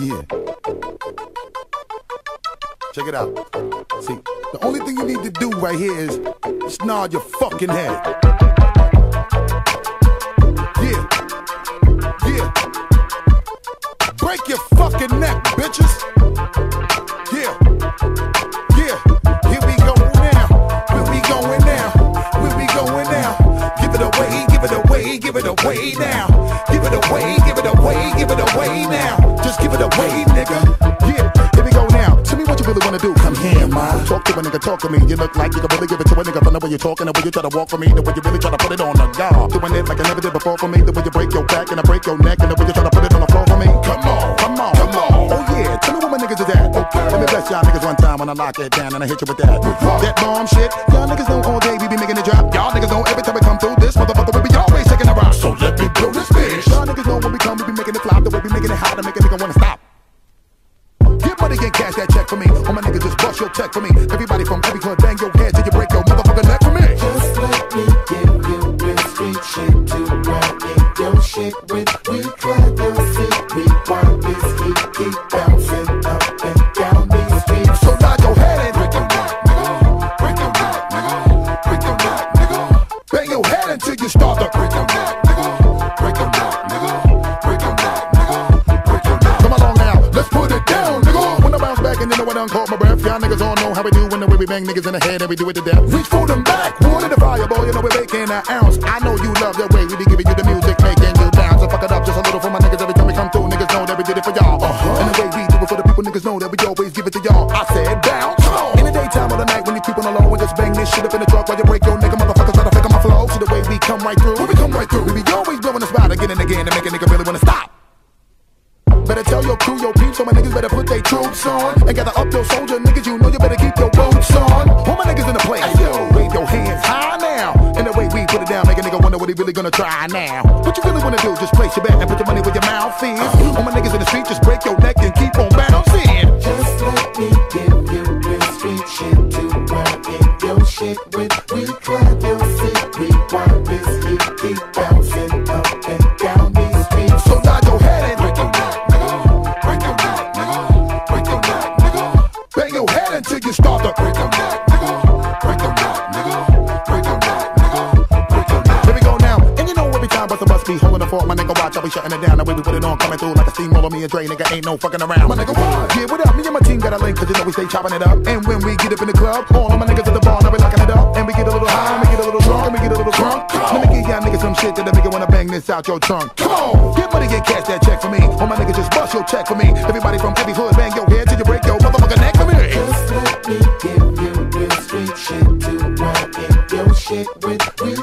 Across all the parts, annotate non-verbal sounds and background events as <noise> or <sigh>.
Yeah. Check it out. See, the only thing you need to do right here is just nod your fucking head. Yeah. Yeah. Break your fucking neck, bitches. Talk to a nigga, talk to me. You look like you can really give it to a nigga from the way you're talking, the way you try to walk for me, the way you really try to put it on the guard. Doing it like I never did before for me, the way you break your back and I break your neck, and the way you try to put it on the floor for me. Come on, come on, come on. Oh yeah, tell me what my niggas is at. Okay. Let me bless y'all niggas one time when I lock it down and I hit you with that. That bomb shit. Y'all niggas know all day we be making it drop. Y'all niggas know every time we come through this motherfucker we be always taking a rock. So let me blow this bitch. Y'all niggas know when we come we be making it flop, the way we making it hot to make a nigga wanna stop. Cash that check for me. All my niggas just bust your check for me. Everybody from every club bang your head till you break your motherfucking neck for me. Just let me give you real street shit to ride in your shit with. We clap your seat, we want this heat, keep bouncing up and niggas in the head and we do it to death. A and Dre, nigga, ain't no fucking around. My nigga, what? Yeah, what up? Me and my team got a link, cause you know we stay chopping it up. And when we get up in the club, all of my niggas at the bar, now we locking it up. And we get a little high, and we get a little drunk, and we get a little drunk. Let me give y'all niggas some shit that'll make you wanna bang this out your trunk. Come on, get money, get cash that check for me. All my niggas just bust your check for me. Everybody from every hood, bang your head till you break your motherfucking neck for me. Just let me give you real street shit to ride in your shit with. We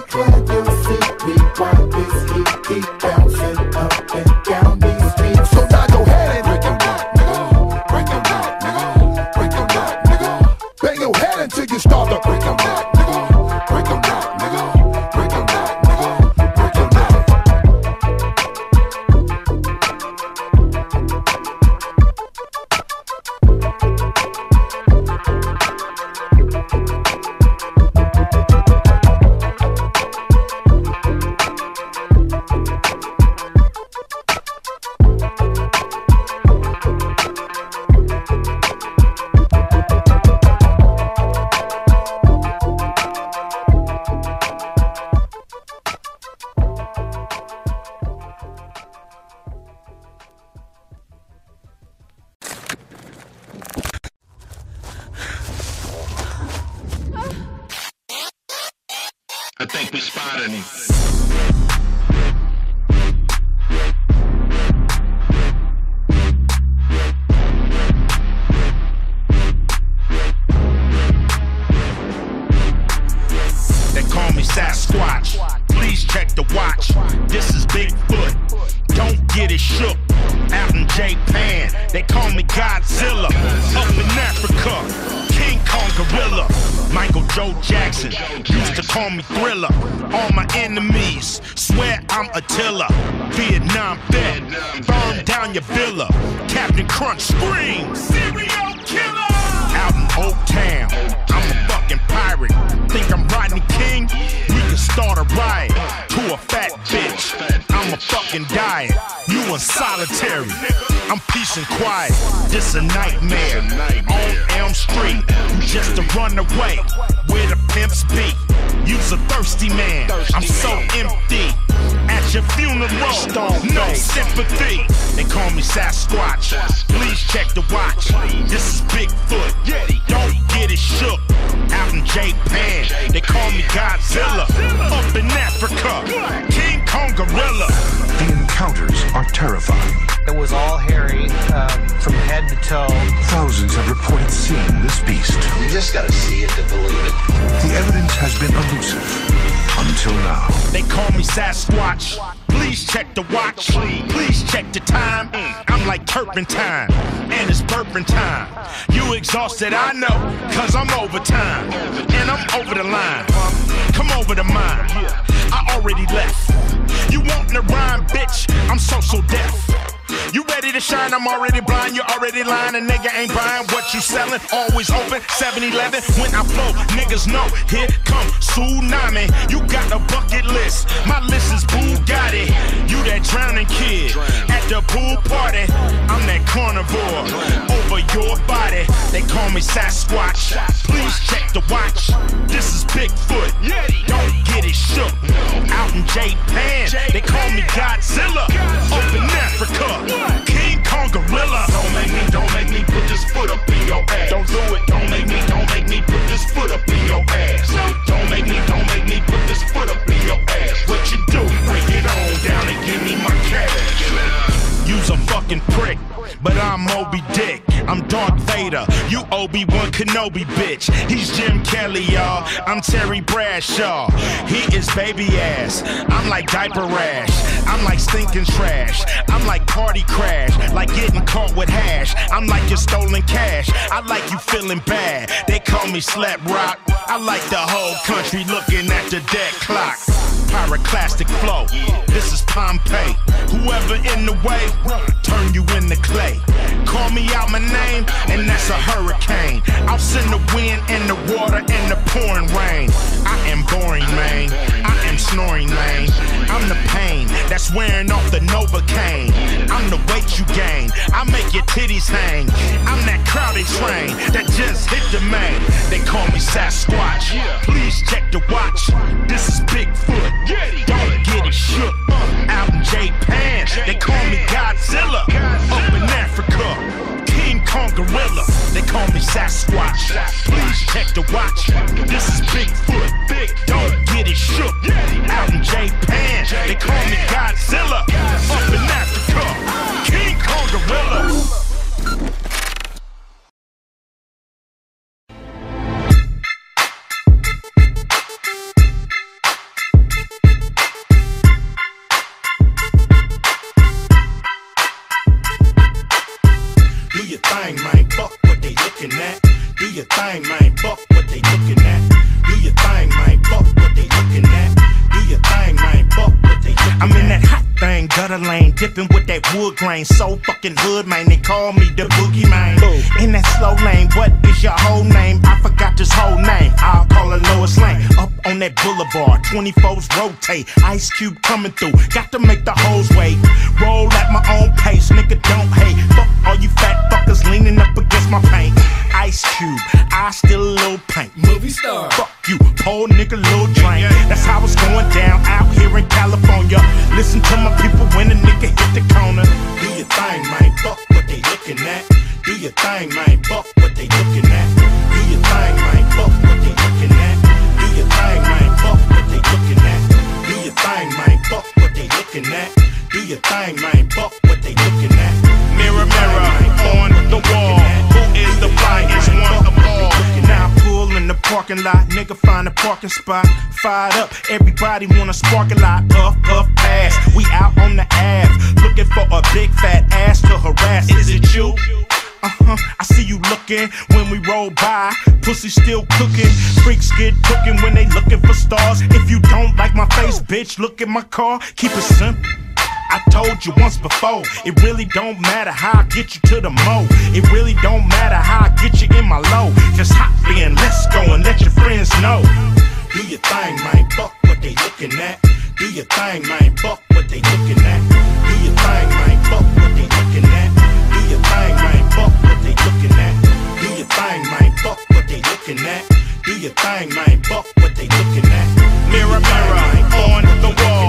over the line. Come over to mine. I already left. You want the rhyme, bitch? I'm so so deaf. You ready to shine? I'm already blind. You already lying. A nigga ain't buying what you selling. Always open. 7-Eleven. When I flow, niggas know. Here come tsunami. You got a bucket list. My list is Bugatti. You that drowning kid at the pool party. I'm that carnivore over your body. They call me Sasquatch. Please check the watch. This is Bigfoot. Don't get it shook. Out in Japan, they call me Godzilla. Up in Africa, King Kong Gorilla. Don't make me, don't make me put this foot up in your ass. Don't do it. Don't make me, don't make me put this foot up in your ass. Don't make me, don't make me put this foot up in your ass. What you do? Bring it on down and give me my cash. You's a fucking prick, but I'm Moby Dick. I'm Darth Vader. You Obi-Wan Kenobi, bitch. He's Jim Kelly, y'all. I'm Terry Bradshaw. He is baby ass. I'm like diaper rash. I'm like stinking trash. I'm like party crash. Like getting caught with hash. I'm like your stolen cash. I like you feeling bad. They call me Slap Rock. I like the whole country looking at the dead clock. Pyroclastic flow. This is Pompeii. Whoever in the way, turn you into clay. Call me out my name, and that's a hurricane. I'll send the wind and the water and the pouring rain. I am boring, man. I am snoring, man. I'm the pain that's wearing off the Novocaine. I'm the weight you gain. I make your titties hang. I'm that crowded train that just hit the main. They call me Sasquatch. Please check the watch. This is Bigfoot. Don't get it shook. Out in Japan, they call me Godzilla. Up in Africa, Kong Gorilla. They call me Sasquatch. Please check the watch. This is Bigfoot. Big, don't get it shook. Out in Japan, they call me Godzilla. Up in Africa, King Kong Gorilla. Thing, man. Fuck what they looking at. Do your thing, man. Fuck what they looking at. Do your thing, man. Fuck what they looking I'm in that hot thing, gutter lane, dipping with that wood grain. So fucking hood, man. They call me the boogie man. In that slow lane, what is your whole name? I forgot this whole name. I'll call it Lois Lane. Up on that boulevard, 24s rotate. Ice Cube coming through. Got to make the hoes wait. Roll at my own pace, nigga. Don't hate. Fuck all you fat fuckers leaning up against my paint. Ice Cube, still a little paint. Movie star. Fuck you, poor nigga, little drain. That's how it's going down out here in California. Listen to my people when a nigga hit the corner. Do your thing, man. Fuck what they looking at. Do your thing, man. Fuck nigga find a parking spot. Fired up, everybody wanna spark a lot. Puff, puff, pass. We out on the Ave, looking for a big fat ass to harass. Is it you? Uh-huh, I see you looking when we roll by. Pussy still cooking. Freaks get cooking when they looking for stars. If you don't like my face, bitch, look at my car. Keep it simple. I told you once before, it really don't matter how I get you to the mo. It really don't matter how I get you in my low. Just hop in, let's go and let your friends know. Do your thing, man. Fuck what they looking at. Do your thing, man. Fuck what they looking at. Do your thing, man. Fuck what they looking at. Do your thing, man. Fuck what they looking at. Do your thing, man. Fuck what they looking at. Do your thing, man. Fuck what they looking at. Mirror, mirror on the wall.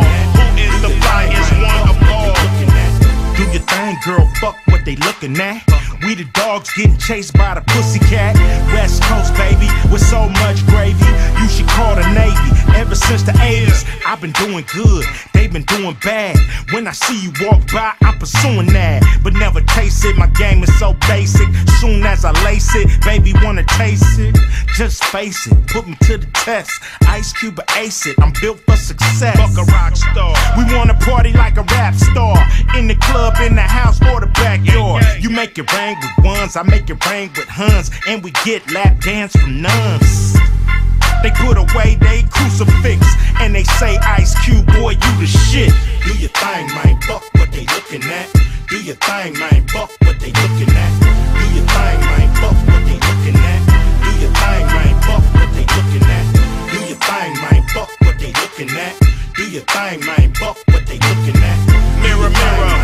Fuck what they looking at. We the dogs getting chased by the pussycat. West Coast, baby, with so much gravy. You should call the Navy. Ever since the 80s, I've been doing good. They've been doing bad. When I see you walk by, I'm pursuing that. But never chase it. My game is so basic. Soon as I lace it, baby, wanna taste it. Just face it. Put me to the test. Ice Cube or ace it. I'm built for success. Fuck a rock star. We wanna party like a rap star. In the club, in the house, or the backyard. You make it rain with ones, I make it rain with huns, and we get lap dance from nuns. They put away they crucifix and they say, Ice Cube, boy, you the shit. Do your thing, man. Fuck what they looking at. Do your thing, man. Fuck what they looking at. Do your thing, man. Fuck what they looking at. Do your thing, man. Fuck what they looking at. Do your thing, man. Fuck what they looking at. Do your thing, man. What they looking at. Mirror, mirror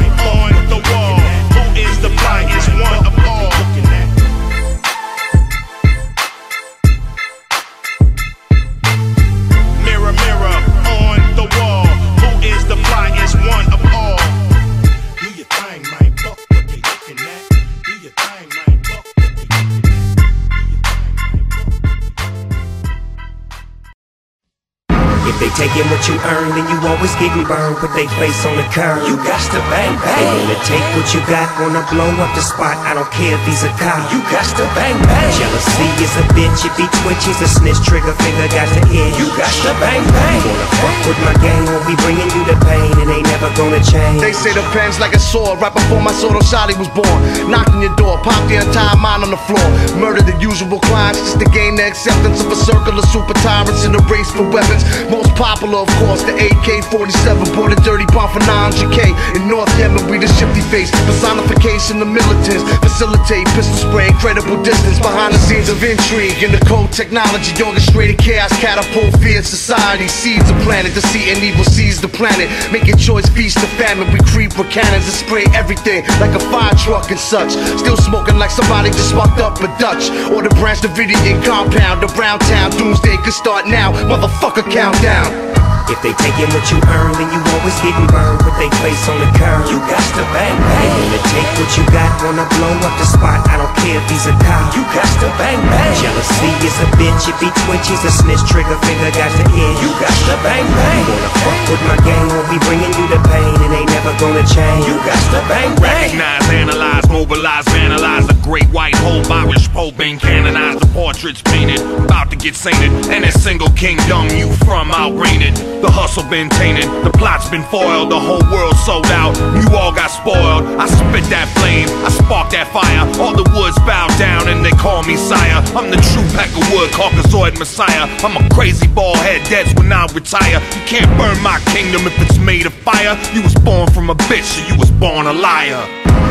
If they taking what you earn, then you always getting burned. Put they face on the curb. You got to bang bang. They wanna take what you got, wanna blow up the spot. I don't care if he's a cop. You got to bang bang. Jealousy is a bitch. If he twitches a snitch, trigger finger got to itch. You got to bang bang. Wanna fuck with my gang, won't be bringing you the pain, and ain't never gonna change. They say the pen's like a sword. Right before my soul Shotty was born. Knocked on your door, popped the entire mind on the floor. Murdered the usual crimes just to gain the acceptance of a circle of super tyrants in a race for weapons. Most popular, of course, the AK-47. Bought a dirty bomb for 900K. In North Yemen, we the shifty face. Personification of militants. Facilitate pistol spray, incredible distance. Behind the scenes of intrigue. In the cold technology, orchestrated chaos. Catapult fear society. Seeds the planet. The sea and evil seize the planet. Making choice, feast the famine. We creep with cannons and spray everything like a fire truck and such. Still smoking like somebody just walked up a Dutch. Or the Branch Davidian compound. The Brown Town doomsday could start now. Motherfucker, countdown. If they taking what you earn, then you always getting burned. Put they face on the curb. You got to bang bang. They wanna take what you got, wanna blow up the spot. I don't care if he's a cop. You got to bang bang. Jealousy is a bitch. If he twitches a snitch, trigger finger got to itch. You got to bang bang. You wanna fuck with my gang, won't be bringing you the pain, and ain't never gonna change. You got to bang bang. Recognize, analyze, mobilize, vandalize the great white hope. Irish Pope being canonized. The portraits painted, about to get sainted. And a single kingdom you from outrained. The hustle been tainted, the plot's been foiled. The whole world sold out, you all got spoiled. I spit that flame, I spark that fire. All the woods bow down and they call me sire. I'm the true pack of wood, Caucasoid messiah. I'm a crazy ball head, that's when I retire. You can't burn my kingdom if it's made of fire. You was born from a bitch, so you was born a liar.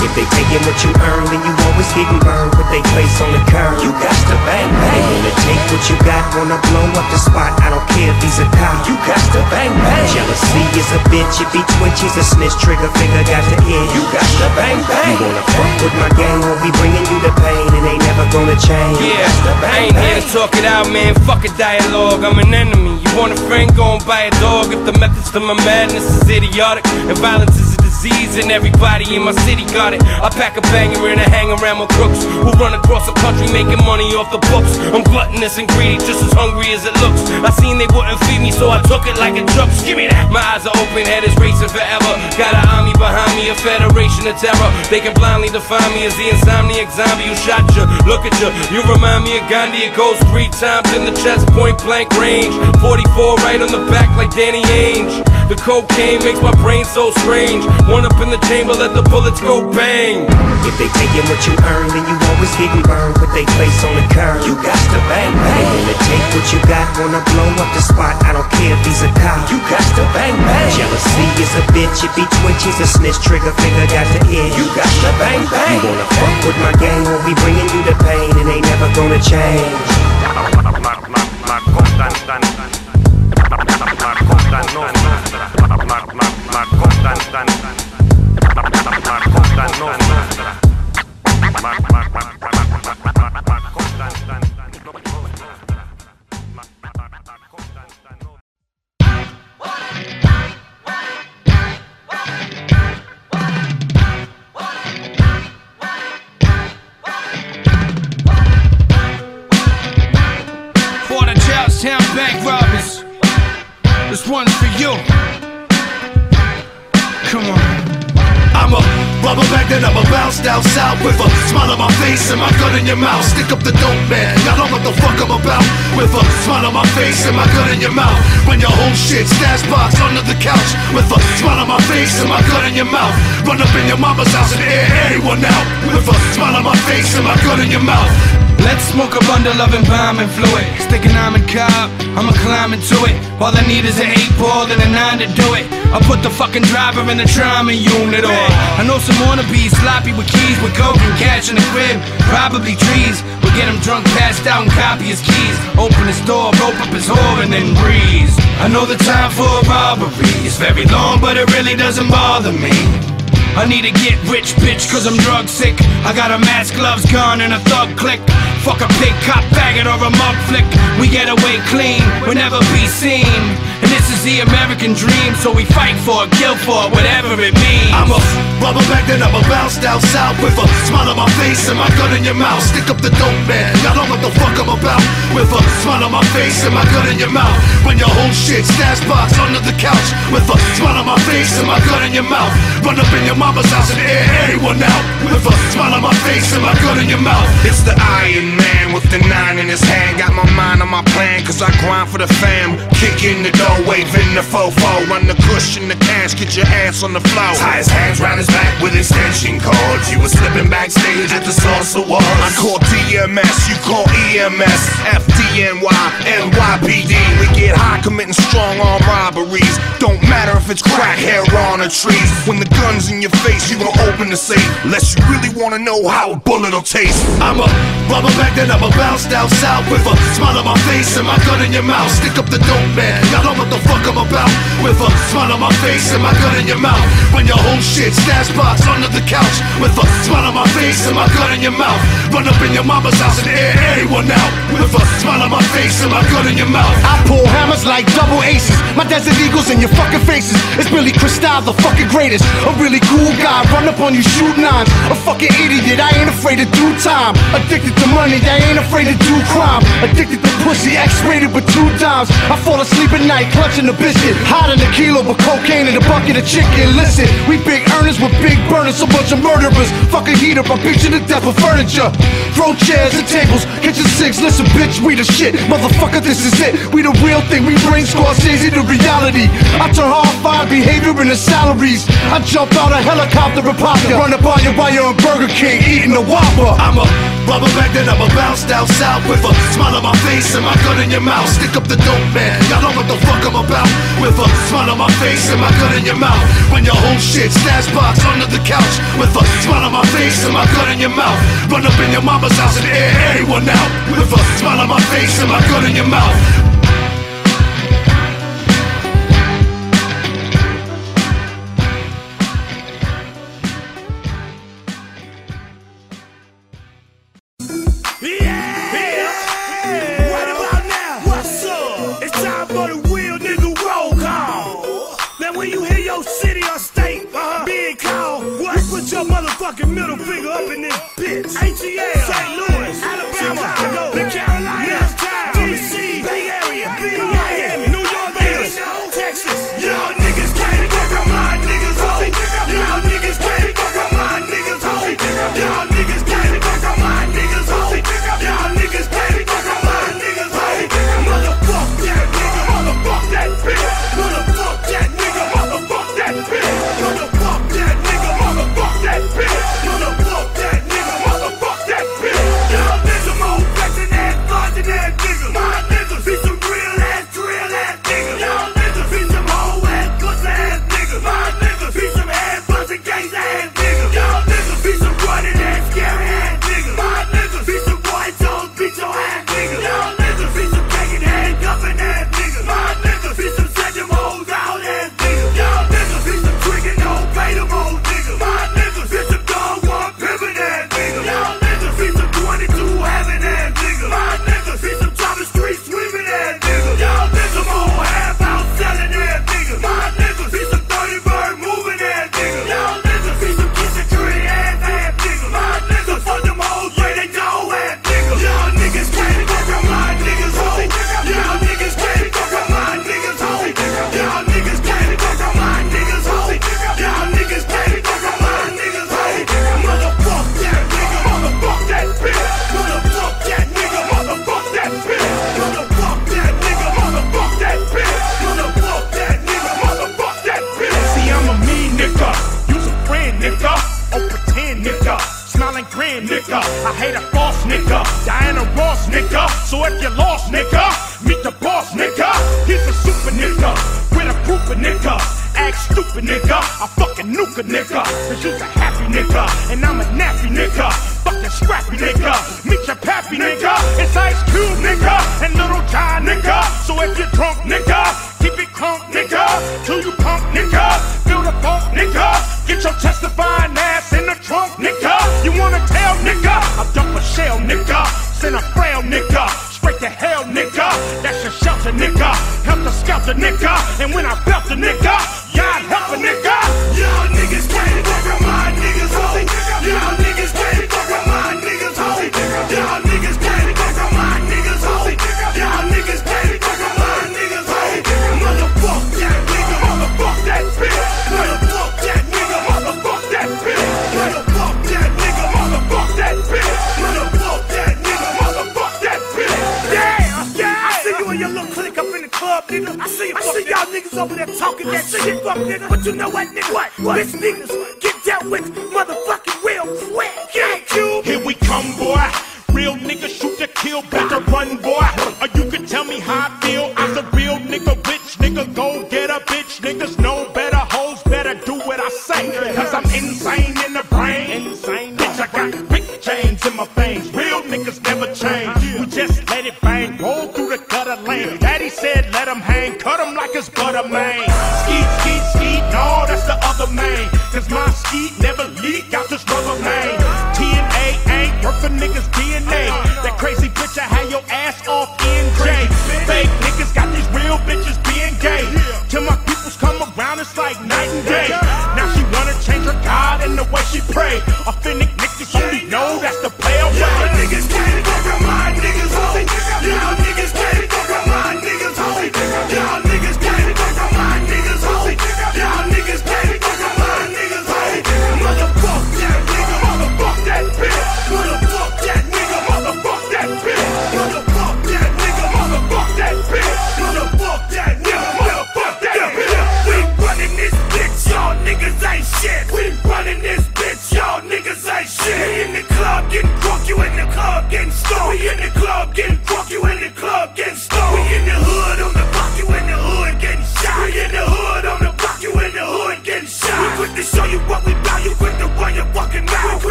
If they taking what you earn, then you always getting burned. Put they face on the curb. You got to bang bang. They wanna take what you got, wanna blow up the spot. I don't care if he's a cop. You got to bang bang. Jealousy is a bitch. If he twitches a snitch, trigger finger got to itch. You got to bang bang. You wanna fuck with my gang, won't be bringing you the pain, and they never gonna change. Yeah, to I bang ain't here to talk it out, man. Fuck a dialogue. I'm an enemy. You want a friend? Go and buy a dog. If the methods to my madness is idiotic and violence is a disease, and everybody in my city got it. I pack a banger and I hang around with crooks who run across the country making money off the books. I'm gluttonous and greedy, just as hungry as it looks. I seen they wouldn't feed me, so I took it like a joke. Give me that. My eyes are open, head is racing forever. Got an army behind me, a federation of terror. They can blindly define me as the insomniac zombie who shot you. Look at you, you remind me of Gandhi. It goes three times in the chest, point blank range. 44 right on the back like Danny Ainge. The cocaine makes my brain so strange. One up in the chamber, let the bullets go bang. If they taking what you earn, then you always getting burned. Put they face on the curb. You got to bang bang. They wanna take what you got, wanna blow up the spot. I don't care if he's a cop. You got to bang bang. Jealousy is a bitch. If he twitches a snitch, trigger finger got to itch. You got to bang bang. You wanna fuck with my gang, won't be bringing you the pain, and they never gonna change. La, I'm down south with a smile on my face and my gun in your mouth. Stick up the dope man, y'all don't know what the fuck I'm about. With a smile on my face and my gun in your mouth. When your whole shit stash box under the couch. With a smile on my face and my gun in your mouth. Run up in your mama's house and air everyone out. With a smile on my face and my gun in your mouth. Let's smoke a bundle of embalming fluid. Stick an almond cob, I'ma climb into it. All I need is an eight ball and a nine to do it. I'll put the fucking driver in the trauma unit or I know some wannabes sloppy with keys with coke and cash in the crib. Probably trees. We'll get him drunk, passed out, and copy his keys. Open his door, rope up his whore, and then breeze. I know the time for a robbery is very long, but it really doesn't bother me. I need to get rich, bitch, cause I'm drug sick. I got a mask, gloves, gun, and a thug click. Fuck a big cop faggot or a mug flick. We get away clean, we'll never be seen. And this is the American dream, so we fight for it, kill for it, whatever it means. I'm a rubber back then I'm a bounce down south with a smile on my face and my gun in your mouth. Stick up the dope man, y'all know what the fuck I'm about. With a smile on my face and my gun in your mouth. When your whole shit stash box under the couch. With a smile on my face and my gun in your mouth. Run up in your mama's house and air everyone out. With a smile on my face and my gun in your mouth. It's the Iron Man with the nine in his hand. Got my mind on my plan, cause I grind for the fam. Kick in the door, waving the fofo. Run the cushion, the cash, get your ass on the floor. Tie his hands round his back with extension cords. You were slipping backstage at the Source Awards. I call DMS, you call EMS, FDNY, NYPD. We get high committing strong arm robberies. Don't matter if it's crack, hair on a tree. When the gun's in your face, you gon' open the safe. Unless you really wanna know how a bullet'll taste. I'm a rubber back then I'm a bounce down south with a smile on my face and my gun in your mouth. Stick up the dope man, y'all know what the fuck I'm about. With a smile on my face and my gun in your mouth. Run your whole shit stash box under the couch. With a smile on my face and my gun in your mouth. Run up in your mama's house and air everyone out. With a smile on my face and my gun in your mouth. I pull hammers like double aces. My desert eagles in your fucking faces. It's Billy Crystal, the fucking greatest. A really cool guy, run up on you, shoot nines. A fucking idiot, I ain't afraid to do time. Addicted to money, I ain't afraid to do crime. Addicted to pussy, X-rated with two dimes. I fall asleep at night, clutching the biscuit. Hot in a kilo, but cocaine in a bucket of chicken. Listen, we big earners with big burners, a bunch of murderers. Fuck a heater, I beat you to death furniture. Throw chairs and tables, kitchen sinks. Listen, bitch, we the shit. Motherfucker, this is it. We the real thing, we bring Scorsese to reality. I turn hard fire behavior into salaries. I jump out a helicopter and pop ya. Run up on you while you're Burger King eating a Whopper. I'm a rubber back then I'm a bounce down south with a smile on my face and my gun in your mouth. Stick up the dope man, y'all don't know what the fuck I'm about. With a smile on my face and my gun in your mouth. When your whole shit stash box under the couch. With a smile on my face and my gun in your mouth. Run up in your mama's house and air everyone out. With a smile on my face and my gun in your mouth. Middle finger up in this bitch. ATL, I hate a false nigga, Diana Ross nigga. So if you lost nigga, meet the boss nigga. He's a super nigga, with a proof of nigga. Act stupid nigga, I fucking nuke a nigga. Cause you's a happy nigga, and I'm a nasty What is me?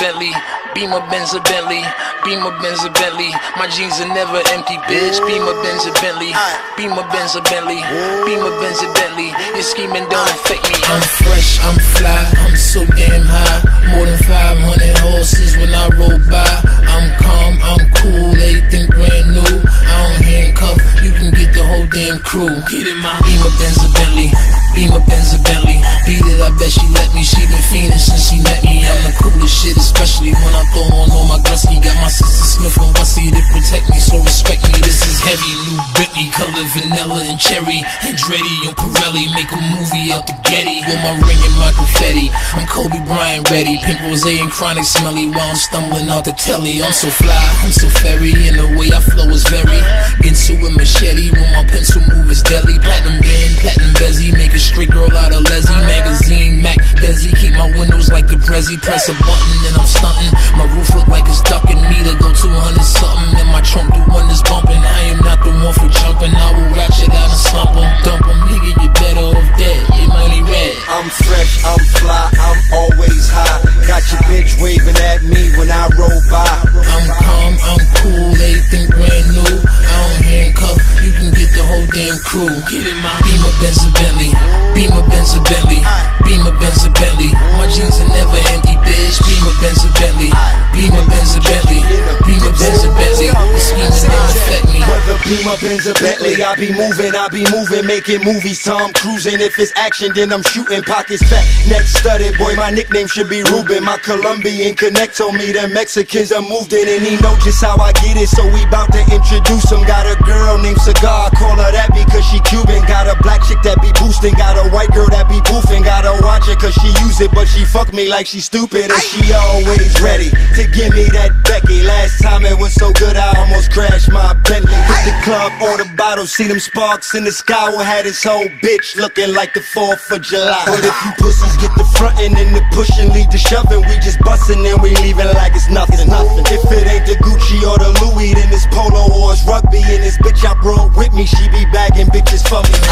Bentley, Beamer Benz a Bentley, Beamer Benz a Bentley. My jeans are never empty, bitch. Beamer Benz a Bentley, Beamer Benz a Bentley, Beamer Benz a Bentley. Your scheming don't affect me. I'm fresh, I'm fly, I'm so damn high. More than 500 horses when I roll by. I'm calm, I'm cool, everything brand new. I don't handcuff, you can get the whole damn crew. Get in my Beamer Benz a Bentley, Beamer Benz a Bentley. Beat it, I bet she let me. She been fiending since she met me. I'm the coolest shit, especially when I throw on all my Gusky. Got my sister Smith and Wessie to protect me, so respect me. This is heavy, new Bentley, color vanilla and cherry. Andretti and Pirelli make a movie out the Getty with my ring and my confetti. I'm Kobe Bryant ready, pink rose and chronic smelly while I'm stumbling out the telly. I'm so fly, I'm so fairy, and the way I flow is very. Into a machete when my pencil move is deadly. Platinum band, platinum bezzy, make a straight girl out of Leslie magazine. Mac Desi, keep my windows like the Prezi. Press a button and I'm stunting. My roof look like it's ducking me to go 200 something. And my trunk the one that's bumping. I am not the one for jumping. I will ratchet out and slump 'em, dump 'em. Nigga, you better off dead. Your money red. I'm fresh, I'm fly, I'm always high. Got your bitch waving at me when I roll by. I'm calm, I'm cool, everything brand new. I don't handcuff, you can get the whole damn crew. Get in my Beamer Benz a Bentley, Beamer Benz a Bentley, Beamer Benz a Bentley. My jeans are never empty, bitch. Beamer Benz a Bentley, Beamer Benz a Bentley, Beamer Benz a Bentley. The schemes don't affect me. Whether Beamer, Benz, or Bentley, I be moving, I be moving, making movies. Tom cruising. If it's action, then I'm shooting. Pockets fat, neck studded. Boy, my nickname should be Ruben. My Colombian connect told me the Mexicans are moved in, and he know just how I get it. So we bout to introduce him. Got a girl named Cigar, call her that because she Cuban. Got a black chick that be boosting. Got a white girl that be boofing. Gotta watch it cause she use it, but she fuck me like she stupid. And she always ready to give me that Becky. Last time it was so good, I almost crashed my Bentley. Hit the club, order bottles, see them sparks in the sky. We had this whole bitch looking like the 4th of July. But if you pussies get the frontin' and the pushing, lead the shoving, we just bustin' and we leaving like it's nothing. nothing. If it ain't the Gucci or the Louis, then it's polo or it's rugby. And this bitch I brought with me, she be bagging bitches for me.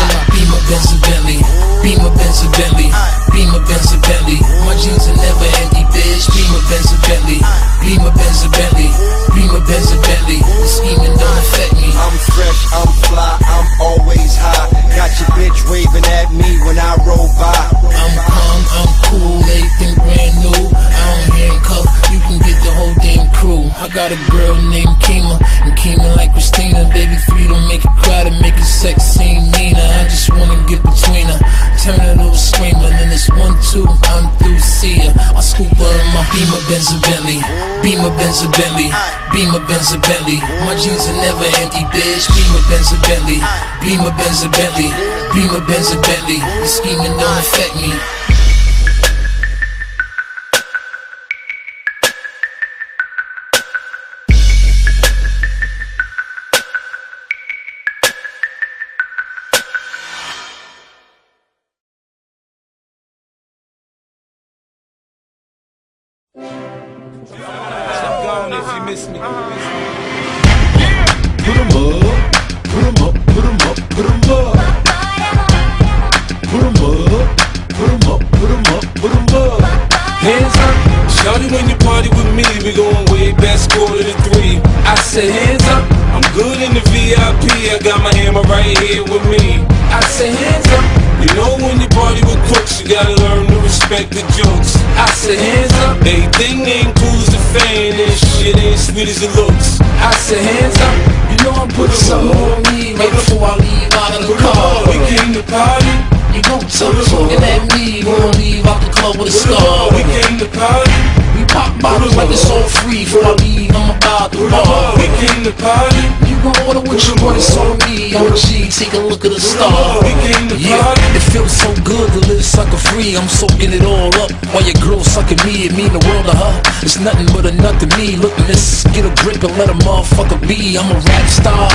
Benz a Bentley, Beamer Benz a Bentley, Beamer Benz a Bentley. My jeans are never empty, bitch. Beamer Benz a Bentley, Beamer Benz a Bentley, Beamer Benz a Bentley. The scheming don't affect me. Let a motherfucker be. I'm a rap star.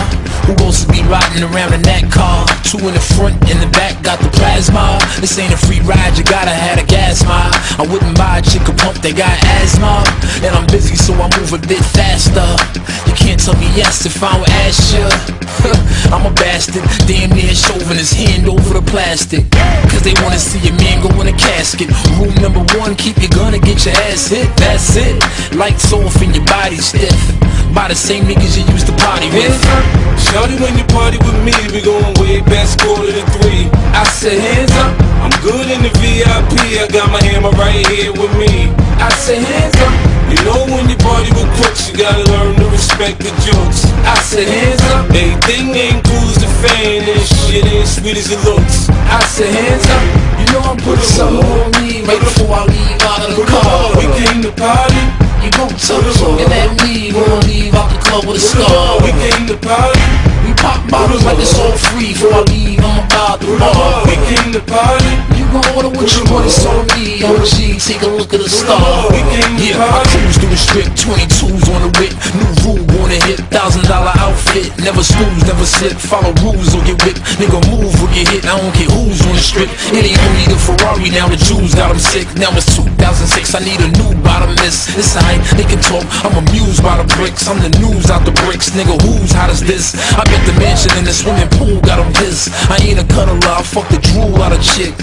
Who goes to be riding around in that car? Two in the front, in the back, got the plasma. This ain't a free ride, you gotta have a gas mile. I wouldn't buy a chick a pump they got asthma. And I'm busy, so I move a bit faster. You can't tell me yes if I don't ask you. <laughs> I'm a bastard, damn near shoving his hand over the plastic. Cause they wanna see a man go in a casket. Rule number one, keep your gun and get your ass hit. That's it. Lights off and your body stiff. By the same niggas you used to party with. Shorty, when you party with me, we going way past quarter to three. I said, hands up. I'm good in the VIP. I got my hammer right here with me. I said, hands up. You know when you party with crooks, you gotta learn to respect the jokes. I said, hands up. Everything ain't cool as the fan, and shit ain't sweet as it looks. I said, hands up. You know I'm putting some on me right before I leave out of the car. We came to party. You gon' touch looking at me when I leave out the club with a scar. We came to party. Pop bottles like it's all free before I leave. I'm about the bar. We came to party. You gon' order what you want, it's on me. OG, take a look at the star. We came to Yeah, I cruise through the strip, 22s on the whip. New rule on the hip, thousand dollar outfit. Never snooze, never slip. Follow rules or get whipped. Nigga move or get hit. I don't care who's on the strip. It ain't only the Ferrari, now the Jews got him sick. Now it's 2006, I need a new bottomless. It's alright, they can talk. I'm amused by the bricks. I'm the news out the bricks. Nigga, who's hot as this? I bet the mansion in the swimming pool got him pissed. I ain't a cuddler, I fuck the drool out of chick.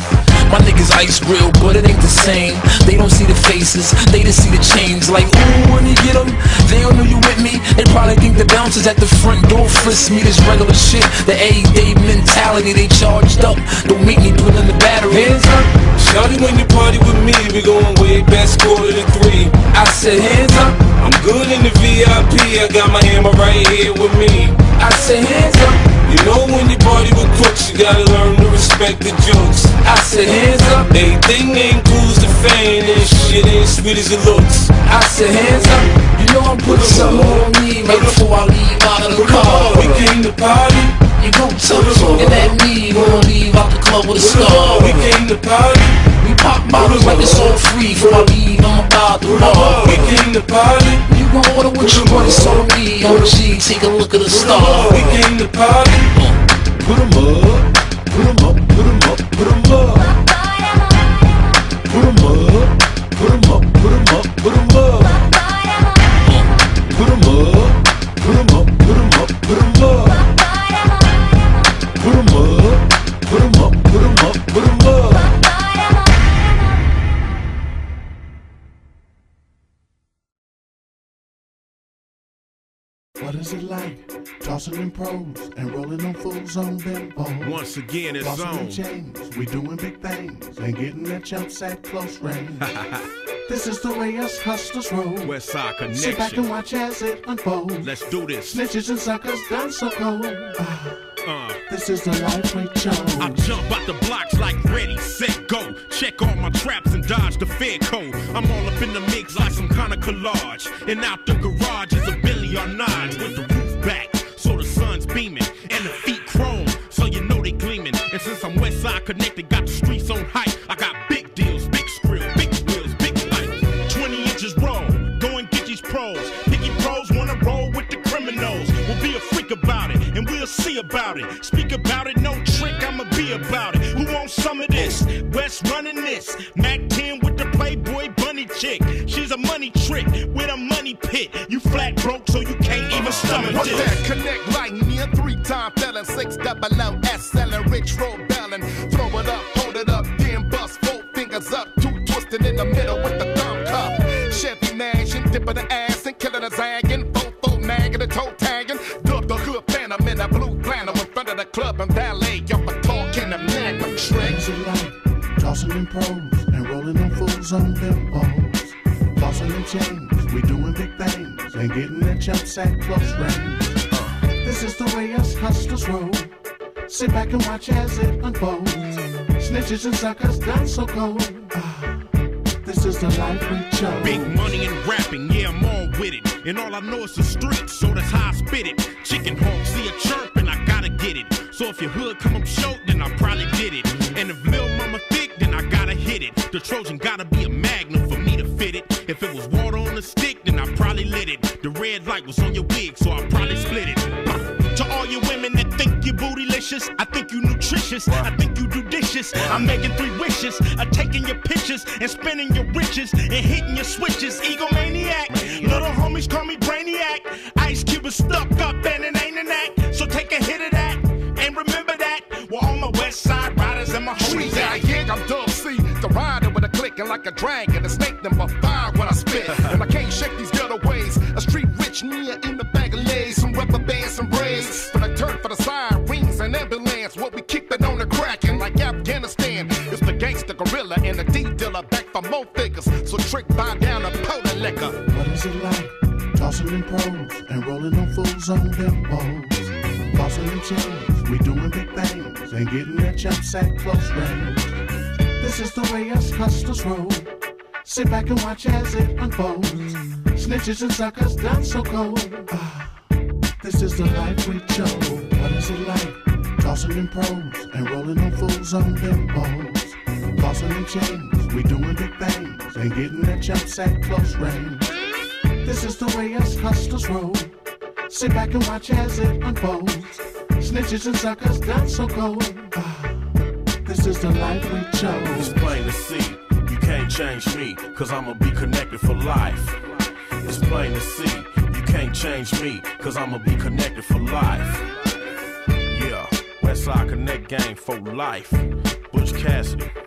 My niggas ice grill, but it ain't the same. They don't see the faces, they just see the chains. Like, ooh, when you get them, they don't know you with me. They probably think the bouncers at the front door frisk me. This regular shit, the everyday mentality, they charged up. Don't make me put in the battery. Hands up. Shorty, when you party with me, we going way past quarter to three. I said, hands up. Good in the VIP. I got my hammer right here with me. I said, hands up. You know when you party with crooks, you gotta learn to respect the jokes. I said, hands up. Everything ain't cool as the fan, and shit ain't sweet as it looks. I said, hands up. You know I'm putting something on me right before I leave out of the car. We came to party. You gon' touch looking at me when I leave out the club with a star. We came to party. We pop bottles like it's all free I leave. I'm about the bar. We came to party. You gon' order what you want, it's on me. OG, take a look at the star. We came to party. Put 'em up, put 'em up, put 'em up, put 'em up. Put 'em up, put 'em up, put 'em up, put 'em up. Put 'em up, put 'em up, put 'em up, put 'em up. Put 'em up, put 'em up, put 'em up, put 'em up. It like? Tossing in pros and rolling on fools on them bones. Once again, it's Bossing in on. chains, we doing big things and getting their jumps at close range. <laughs> this is the way us hustlers roll. West Side Sit back and Connection. watch as it unfolds. Let's do this. Snitches and suckers done so cold. Ah, Uh. this is the life we chose. I jump out the blocks like ready, set, go. Check all my traps and dodge the Fed code. I'm all up in the mix like some kind of collage. And out the garage is a Billy or Nodge with the roof back. So the sun's beaming and the feet chrome. So you know they gleaming. And since I'm West Side connected, got the streets on hype. I got about it. Speak about it, no trick, I'ma be about it. Who wants some of Sit back and watch as it unfolds. Snitches and suckers done so cold. Ah, this is the life we chose. Big money and rapping, yeah, I'm all with it. And all I know is the streets, so that's how I spit it. Chicken hawk, see a chirp, and I gotta get it. So if your hood come up short, then I probably did it. And if Lil Mama thick, then I gotta hit it. The Trojan gotta be a magnum for me to fit it. If it was water on a stick, then I probably lit it. The red light was on your wig, so I probably split it. <laughs> To all you women I think you nutritious. I think you do dishes. I'm making three wishes. I'm taking your pictures and spinning your riches and hitting your switches. Egomaniac. Maniac. Little homies call me brainiac. Ice Cube is stuck up and it ain't an act. So take a hit of that and remember that. We're all on my west side riders and my homies. Yeah, yeah, I'm Dub C, the rider with a click and like a dragon. Is it like? Tossing in pros and rolling on fools on them balls. Tossing in chains, we doing big things and getting that jumps at close range. This is the way us hustlers roll. Sit back and watch as it unfolds. Snitches and suckers done so cold. Ah, this is the life we chose. What is it like? Tossing in pros and rolling on fools on them balls. Tossing in chains, we doing big things and getting that jumps at close range. This is the way us hustlers roll. Sit back and watch as it unfolds. Snitches and suckers done so cold. Ah, this is the life we chose. It's plain to see, you can't change me, cause I'ma be connected for life. It's plain to see, you can't change me, cause I'ma be connected for life. Yeah, Westside Connect Gang for life. Butch Cassidy.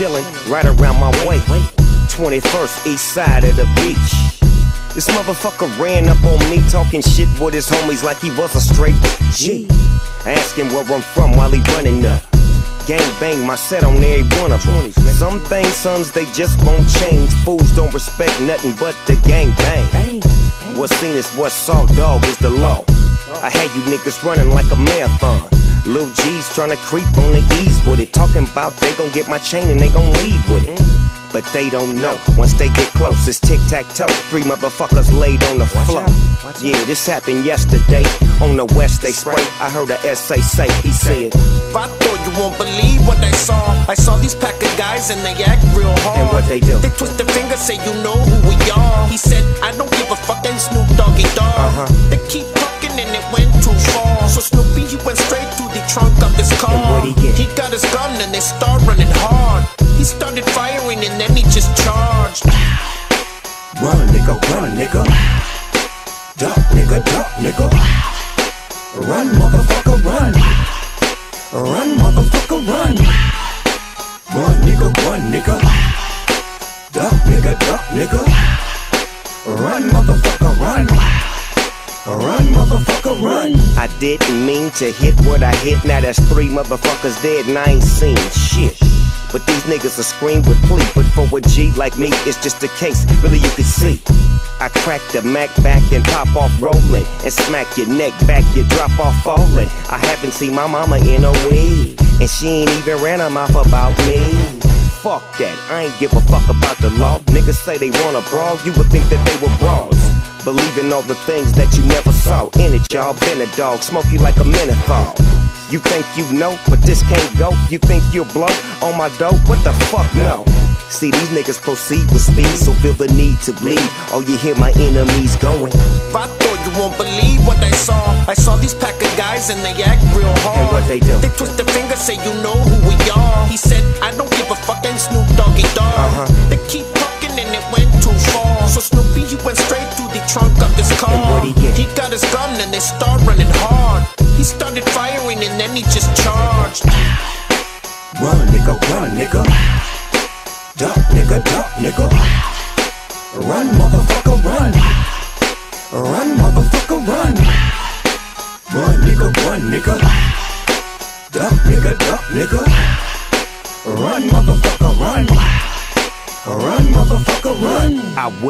Chillin' right around my way. 21st east side of the beach. This motherfucker ran up on me talking shit with his homies like he was a straight G. Asking where I'm from while he running up. Gang bang my set on every one of them. Some things, sons, they just won't change. Fools don't respect nothing but the gang bang. What's seen is what's saw, dog, is the law. I had you niggas running like a marathon. Lil G's tryna creep on the ease with it. Talking about they gon' get my chain and they gon' leave with it. But they don't know. Once they get close, it's tic tac toe. Three motherfuckers laid on the floor. Yeah, this happened yesterday. On the west, they spray. I heard a SA say, he said, I thought you won't believe what I saw. I saw these pack of guys and they act real hard. And what they do? They twist their finger, say you know who we are. He said, I don't give a fuck, then Snoop Doggy Dogg. Uh-huh. They keep talking and it went too far. So Snoopy, he went straight trunk of his car. He? He got his gun and they start running hard. He started firing and then he just charged. Run, nigga, run, nigga. Duck, nigga, duck, nigga. Run, motherfucker, run. Run, motherfucker, run. Run, nigga, run, nigga. Duck, nigga, duck, nigga. Run, motherfucker, run. Run, motherfucker, run. I didn't mean to hit what I hit. Now that's three motherfuckers dead and I ain't seen shit. But these niggas are scream with plea. But for a G like me, it's just a case. Really, you can see. I crack the Mac back and pop off rolling. And smack your neck back, you drop off falling. I haven't seen my mama in a week. And she ain't even ran her mouth about me. Fuck that, I ain't give a fuck about the law. Niggas say they wanna brawl, you would think that they were brawls. Believing all the things that you never saw. In it, y'all, been a dog, smoke you like a menthol. You think you know, but this can't go. You think you'll blow on my dope? What the fuck, no. See, these niggas proceed with speed, so feel the need to bleed. Oh, you hear my enemies going. If I thought you won't believe what I saw. I saw these pack of guys and they act real hard. And what they do? They twist their finger, say you know who we are. He said, I don't give a fuck, and Snoop Doggy Dogg. Uh-huh.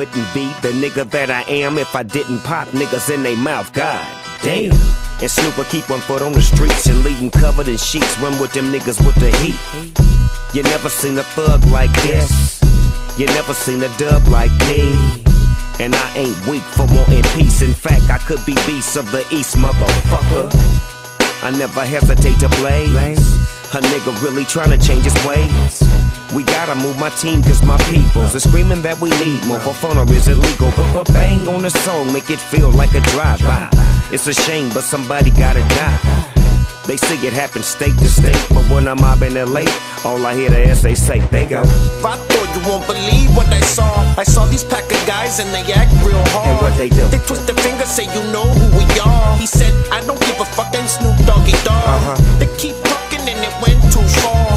Wouldn't be the nigga that I am if I didn't pop niggas in they mouth. God damn. And Snoop will keep one foot on the streets and leave covered in sheets. Run with them niggas with the heat. You never seen a thug like this. You never seen a dub like me. And I ain't weak for wanting peace. In fact, I could be beast of the east, motherfucker. I never hesitate to blaze. A nigga really trying to change his ways. We gotta move my team cause my peoples are screaming that we need more for fun or is illegal. But, but bang on the song, make it feel like a drive-by. It's a shame, but somebody gotta die. They see it happen state to state, but when I'm mobbing LA, all I hear the SA say, they go. I thought you won't believe what I saw. I saw these pack of guys and they act real hard. And what they do? They twist their fingers, say you know who we are. He said, I don't give a fuck, ain't Snoop Doggy Dogg. Uh-huh. They keep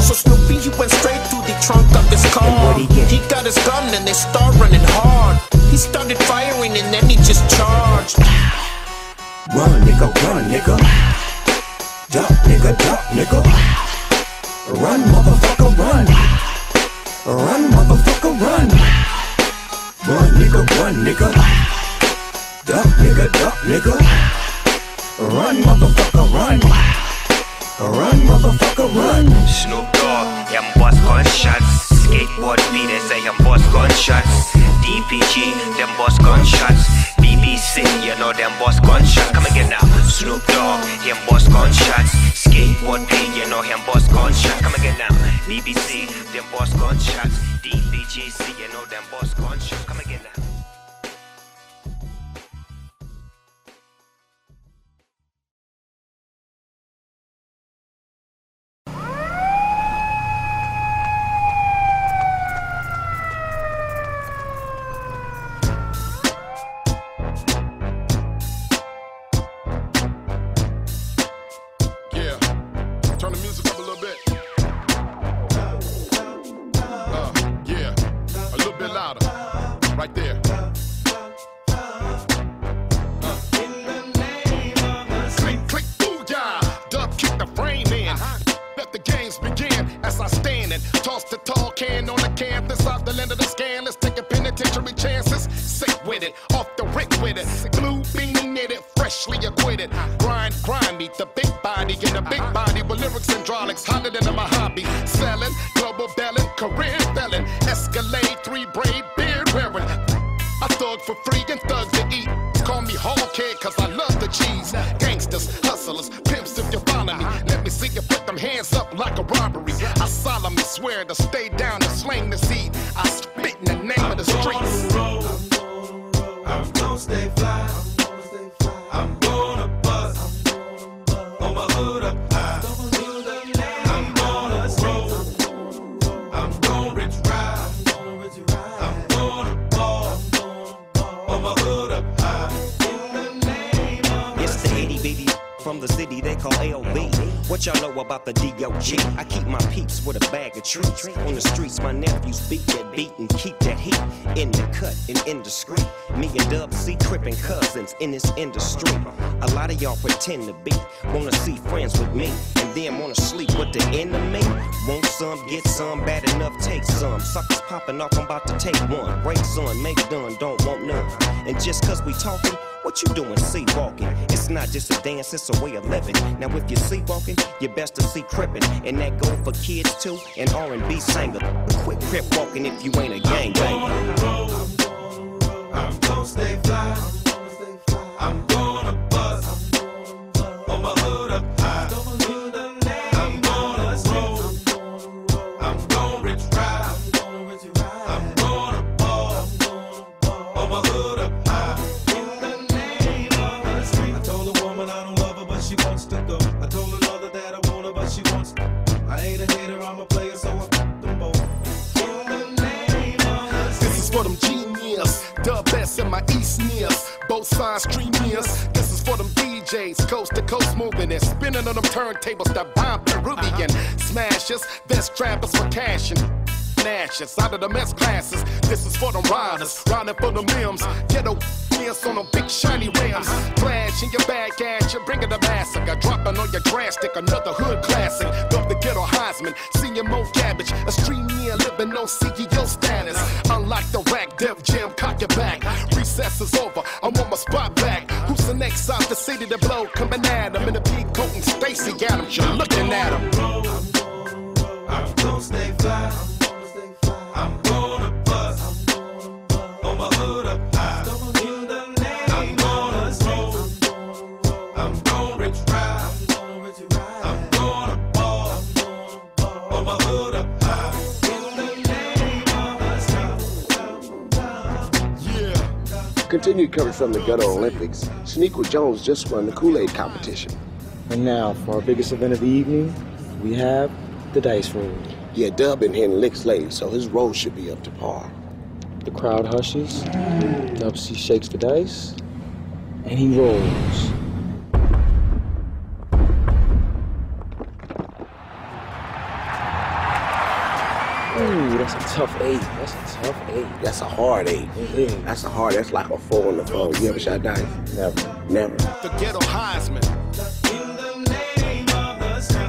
So Snoopy, he went straight through the trunk of his car. He? He got his gun and they start running hard. He started firing and then he just charged. Run, nigga, run, nigga. Duck, nigga, duck, nigga. Run, motherfucker, run. Run, motherfucker, run. Run, nigga, run, nigga. Duck, nigga, duck, nigga. Run, motherfucker, run. Run, motherfucker, run. Snoop Dogg, them boss gunshots. Skateboard beat, they say them boss gunshots. DPG, them boss gunshots. BBC, you know them boss gunshots. Come again now. Snoop Dogg, him boss gunshots. Skateboard beat, you know him boss gunshots. Come again now. BBC, them boss gunshots. DPGC, you know them boss gunshots. Come again and toss the tall can on the campus of the land of the scan. Let's take a penitentiary chances. Sick with it, off the rick with it. Blue beanie knitted, freshly acquitted. Grind, grind me, the big body in a big body with lyrics and hotter than a hobby. To stay down and sling the Y'all know about the DOG? I keep my peeps with a bag of treats. On the streets, my nephews beat that beat and keep that heat in the cut and indiscreet. Me and Dub C crippin' cousins in this industry. A lot of y'all pretend to be, wanna see friends with me, and then wanna sleep with the enemy. Want some, get some, bad enough, take some. Suckers popping off, I'm about to take one. Break on, make done, don't want none. And just cause we talking, what you doing, see walking? It's not just a dance, it's a way of living. Now if you see walking, you're best to see crippin', and that go for kids too, and R&B singer. Quit crip walking if you ain't a gang I'm gonna stay fly. I'm gonna bust on my hood up high. Dub and my East nears, both sides stream nears. This is for them DJs, coast to coast moving and spinning on them turntables that bomb Peruvian. Uh-huh. Smashes, best trappers for cash and ashes out of the mess classes. This is for them riders, riding for them limbs. Ghetto Yes, on them big shiny rims. Flash in your bag ass, you bring it a massacre. Dropping on your drastic, another hood classic. Dub the ghetto Heisman, senior Mo Cabbage. A stream year living on CEO status. Unlike the rack, Def Jam, cock your back. Recess is over, I want my spot back. Who's the next out the city to blow? Coming at him in a big coat and Stacy Adams, you're looking at him. I'm gonna stay fly. Continued coverage from the Gutter Olympics, Shaniqua Jones just won the Kool-Aid competition. And now, for our biggest event of the evening, we have the dice roll. Yeah, Dub been hitting licks late, so his roll should be up to par. The crowd hushes. Dub C shakes the dice, and he rolls. Ooh, that's a tough eight. That's a tough eight. That's a hard eight. Mm-hmm. That's a hard. That's like a four on the phone. You ever shot dice? Never. Never. The ghetto Heisman.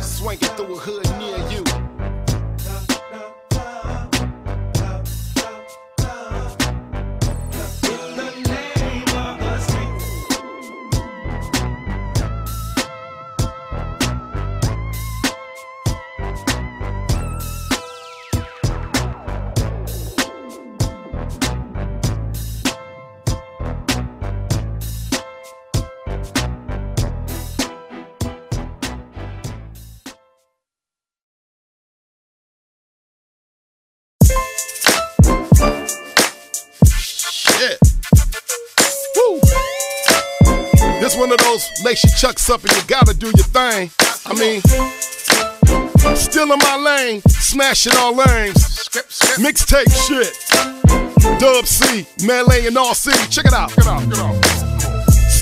Swinging through a hood near you. Those lace your chucks up and you gotta do your thing. I mean, still in my lane, smashing all lanes. Mixtape shit. Dub C, Melee and RC. Check it out. Check it out. Check it out.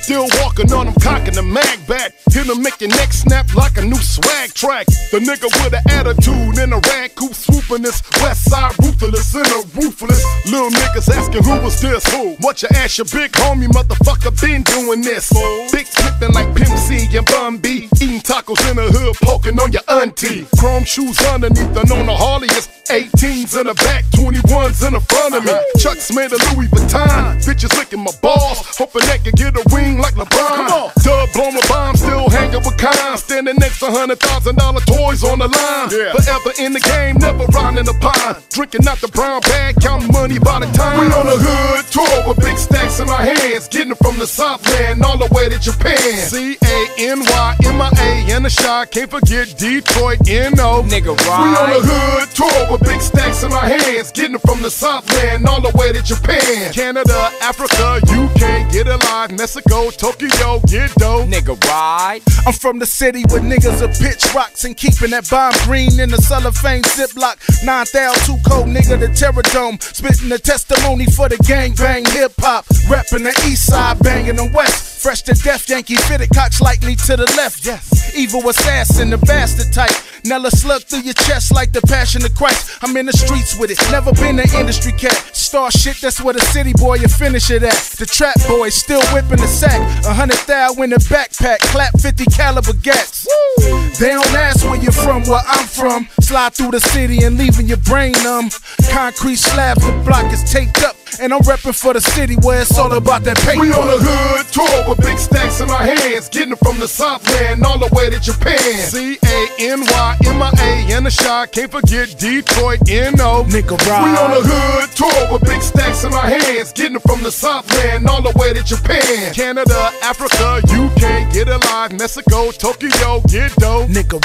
Still walking on them, cocking the mag back. Hit him, make your neck snap like a new swag track. The nigga with an attitude in a rag coupe swooping this west side ruthless in a ruthless. Little niggas asking who was this? Who? What you ask your big homie, motherfucker, been doing this. Big flipping like Pimp C and Bun B. Eating tacos in the hood, poking on your auntie. Chrome shoes underneath and on the Harley is 18s in the back, 21s in the front of me. Uh-huh. Chucks made of Louis Vuitton. Bitches licking my balls, hoping they can get a ring like LeBron. Come on. Dub blowing bomb, still hanging with Con. Standing next to hundred thousand dollar toys on the line. Forever in the game, never riding the pond. Drinking out the brown bag, counting money by the time. We on the hood tour with big stacks in our hands, getting from the Southland all the way to Japan. C A N Y M I A and the shot. Can't forget Detroit N O. Nigga, right. We on right. the hood tour with big stacks in our hands, getting from the Southland all the way to Japan. Canada, Africa, UK, get alive, Mexico, Tokyo, get dope. Nigga, right. I'm from the city where niggas are pitch rocks and keeping that bomb green in the cellophane ziplock. 9,000 cold nigga, the terror dome. Spitting the testimony for the gang bang hip hop. Rapping the east side, banging the west. Fresh to death, Yankee fitted, cock slightly to the left. Yes. Evil assassin, the bastard type. Nella slug through your chest like the passion of Christ. I'm in the streets with it, never been an industry cat. Star shit, that's where the city boy you finish it at. The trap boy still whipping the sack. A hundred thou in the backpack, clap 50 caliber gats. They don't ask where you're from, where I'm from. Slide through the city and leaving your brain numb. Concrete slabs, the block is taped up. And I'm repping for the city where it's all about that paper. We on the hood tour with big stacks in our hands, getting from the Southland all the way to Japan. C A N Y I A and the shy. Can't forget Detroit N O. Nigga, We on the hood tour with big stacks in our hands, getting from the Southland all the way to Japan. Canada, Africa, UK, get alive, Mexico, Tokyo, get dope. Nigga,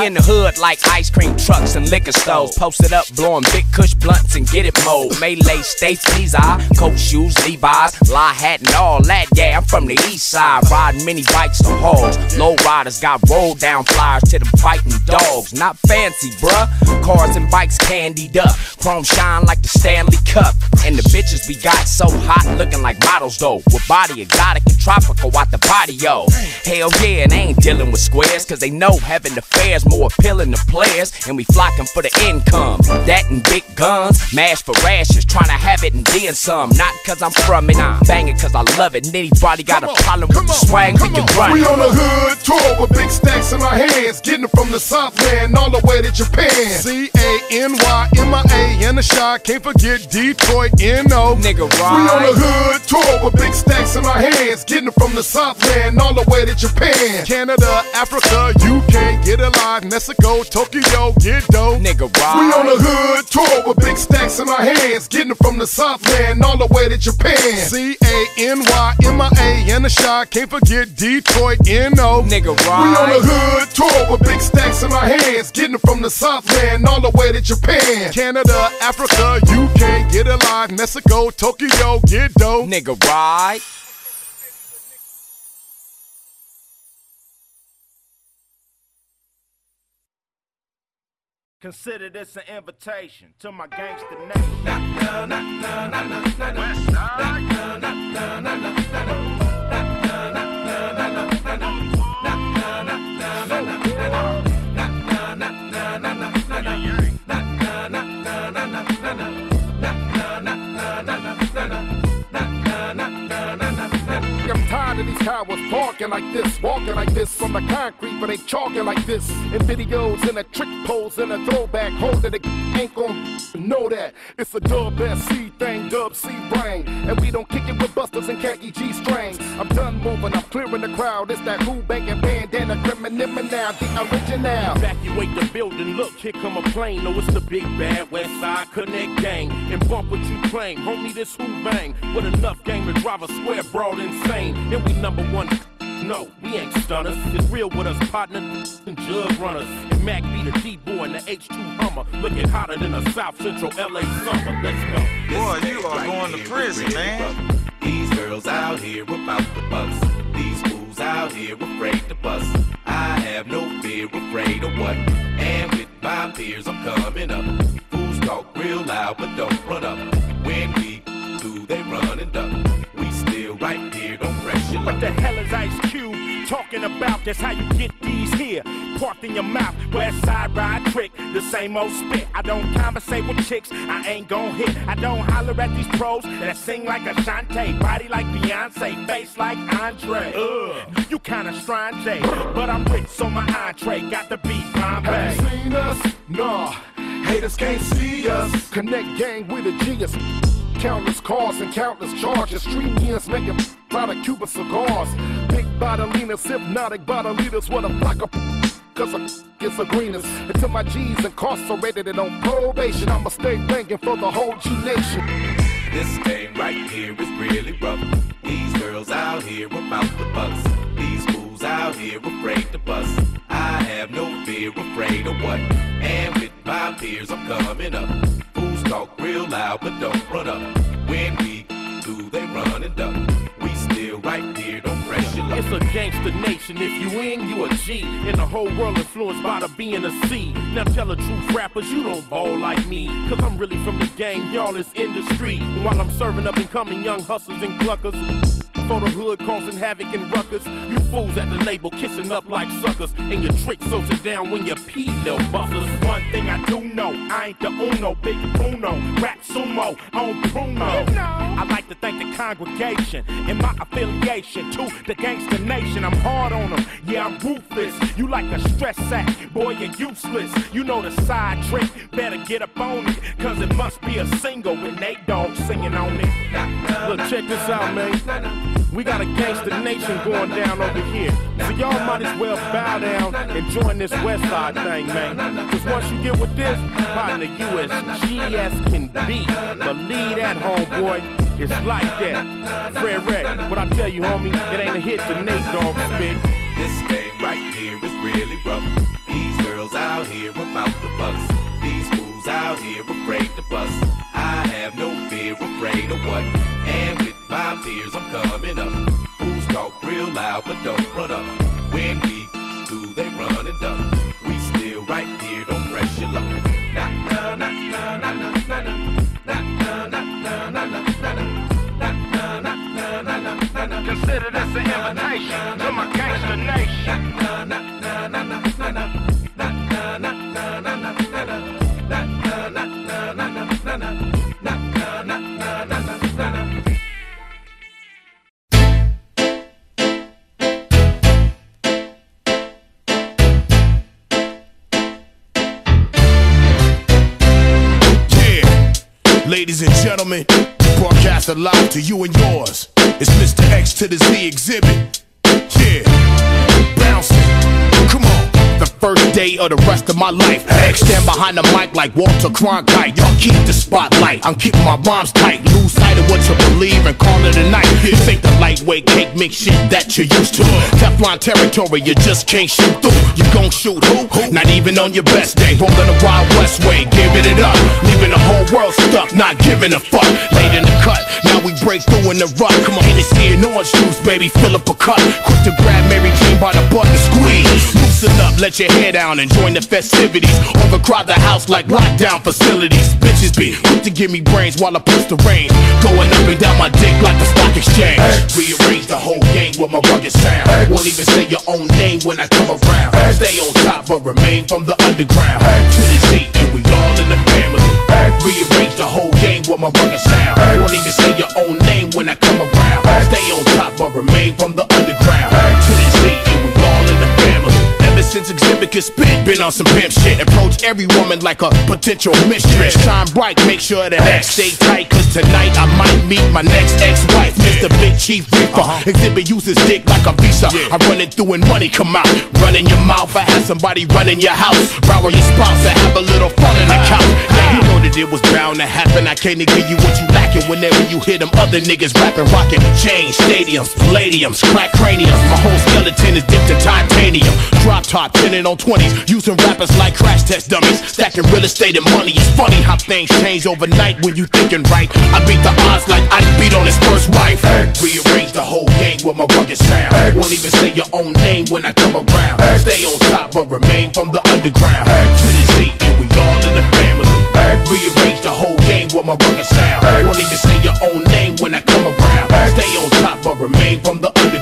We in the hood like ice cream trucks and liquor stores. Posted up, blowing big kush blunts and get it mowed. Melee, stay fleas eye, coat shoes, Levi's, lie hat and all that. Yeah, I'm from the east side, riding mini bikes to hogs. Low riders got rolled down flyers to them fighting dogs. Not fancy, bruh. Cars and bikes candied up. Chrome shine like the Stanley Cup. And the bitches we got so hot, looking like models though. With body exotic and tropical out the body, yo. Hell yeah, and they ain't dealing with squares, cause they know having affairs more appealing to players. And we flocking for the income. That and big guns, mash for rashes, trying to have it and then some. Not cause I'm from it, I'm banging cause I love it. And anybody got a problem with the swag, we can run We on the hood tour with big stacks in our hands, getting it from the All the way to Japan. C A N Y M I A and the shot. Can't forget Detroit N O. Nigga, We on the hood tour with big stacks in our hands, getting it from the Southland all the way to Japan. Canada, Africa, UK, get alive, Mexico, Tokyo, get dope. Nigga, We on the hood tour with big stacks in our hands, getting it from the Southland all the way to Japan. C A N Y M I A and the shot. Can't forget Detroit N O. Nigga, We on the hood tour with big stacks in our hands, hands, getting from the Southland all the way to Japan. Canada, Africa, UK, get alive, Mexico, Tokyo, get dope. Nigga, right? Consider this an invitation to my gangster nation. I'm of these cowards talking like this, walking like this on the concrete, but they chalking like this. In videos, in a trick pose, in a throwback, holding the ain't gon' know that. It's a dub SC thing, dub C brain. And we don't kick it with busters and khaki G strings. I'm done moving, I'm clearing the crowd. It's that who banging bandana, criminal now, the original. Evacuate the building, look, here come a plane. No, it's the big bad West Side Connect gang. And bump what you claim, homie, this who bang. With enough game to drive a square broad insane. And we number one. No, we ain't stunners. It's real with us, partner and jug runners. And Mac be the D-boy and the H2 Hummer. Looking hotter than a South Central LA summer. Let's go. Boy, you are going to prison, man. These girls out here about the bust. These fools out here afraid to bust. I have no fear, afraid of what? And with my peers, I'm coming up. Fools talk real loud, but don't run up. When we do, they run and duck. Right here, don't press your What the hell is Ice Cube talking about? That's how you get these here. Parked in your mouth, west side ride trick, the same old spit. I don't conversate with chicks, I ain't gon' hit. I don't holler at these pros that sing like Ashanti, body like Beyonce, face like Andre. Ugh, you kinda strange, but I'm rich, so my entree got the beat Bombay. Have you seen us? Nah, haters can't see us. Connect gang with a genius. Countless cars and countless charges. Street years making out of Cuban cigars. Big bottlelinas, hypnotic bottlelinas What a block of Cause it's a greenest. Until my G's incarcerated and on probation, I'ma stay banging for the whole G Nation. This game right here is really rough. These girls out here about the bust. These fools out here afraid to bust. I have no fear, afraid of what? And with my peers, I'm coming up. Talk real loud, but don't run up. When we do, they run and duck. We still right here, It's a gangster nation. If you in, you a G. And the whole world influenced by the B and the C. Now tell the truth, rappers, you don't ball like me. Cause I'm really from the gang, y'all is industry. While I'm serving up and coming young hustlers and cluckers. For the hood causing havoc and ruckus. You fools at the label kissing up like suckers. And your trick slows it down when you pee, little busters. One thing I do know, I ain't the Uno, big Bruno. Rap sumo on Bruno. I like to thank the congregation and my affiliation to the gangster nation. I'm hard on them, yeah, I'm ruthless. You like a stress sack, boy, you're useless. You know the side trick, better get up on it. Cause it must be a single with Nate Dogg singing on it. Look, check this out, man. We got a gangster nation going down over here. So y'all might as well bow down and join this West Side thing, man. Cause once you get with this, partner, you as G as can be. Believe that, homeboy. It's like that. Fred Red, what I tell you, homie, it ain't a hit to Nate Dogg spit. This game right here is really rough. These girls out here about the bust. These fools out here afraid to bust. I have no fear, afraid of what? And with my peers, I'm coming up. Fools talk real loud, but don't run up. When we do, they run and duck. We still right here, don't press your luck. Nah, nah, nah, nah, nah. Nah, nah, Consider this an invitation to my gangster nation. Ladies and gentlemen, broadcast live to you and yours. It's Mr. X to the Z Xzibit. Yeah, bouncing. The first day of the rest of my life. Stand behind the mic like Walter Cronkite. Y'all keep the spotlight. I'm keeping my rhymes tight. Lose sight of what you believe and call it a night. This ain't the lightweight cake mix shit that you're used to. Teflon territory, you just can't shoot through. You gon' shoot who? Not even on your best day. Rolling the Wild West way, giving it up. Leaving the whole world stuck, not giving a fuck. Late in the cut, now we break through in the rut. Come on, Hennessy and orange juice, baby, fill up a cup. Quick to grab Mary Jane by the butt and squeeze. Loosen up, let your hair down and join the festivities. Overcrowd the house like lockdown facilities. Bitches be quick to give me brains while I push the rain. Going up and down my dick like the stock exchange. Rearrange the whole game with my rugged sound. Won't even say your own name when I come around. Stay on top but remain from the underground. To the Z and we all in the family. Rearrange the whole game with my rugged sound. Won't even say your own name when I come around. Stay on top but remain from the underground. To the Z Since Xzibit could spit, been on some pimp shit. Approach every woman like a potential mistress. Shine bright, make sure that X stay tight. Cause tonight I might meet my next ex-wife, Mr. Big Chief Reaper. Uh-huh. Xzibit uses dick like a visa. I run it through and money come out. Run in your mouth, I have somebody run in your house. Row your spouse, I have a little fun in the ah. couch. Now you know that it was bound to happen. I can't give you what you lacking whenever you hear them other niggas rapping, rocking. Chains, stadiums, palladiums, crack craniums. My whole skeleton is dipped in titanium. Drop top, pinning on 20s, using rappers like crash test dummies. Stacking real estate and money. It's funny how things change overnight when you thinking right. I beat the odds like I beat on his first wife. Rearrange the whole game with my rugged sound. Won't even say your own name when I come around. Stay on top but remain from the underground. To the Z and we all in the family. Rearrange the whole game with my rugged sound. Won't even say your own name when I come around. Stay on top but remain from the underground.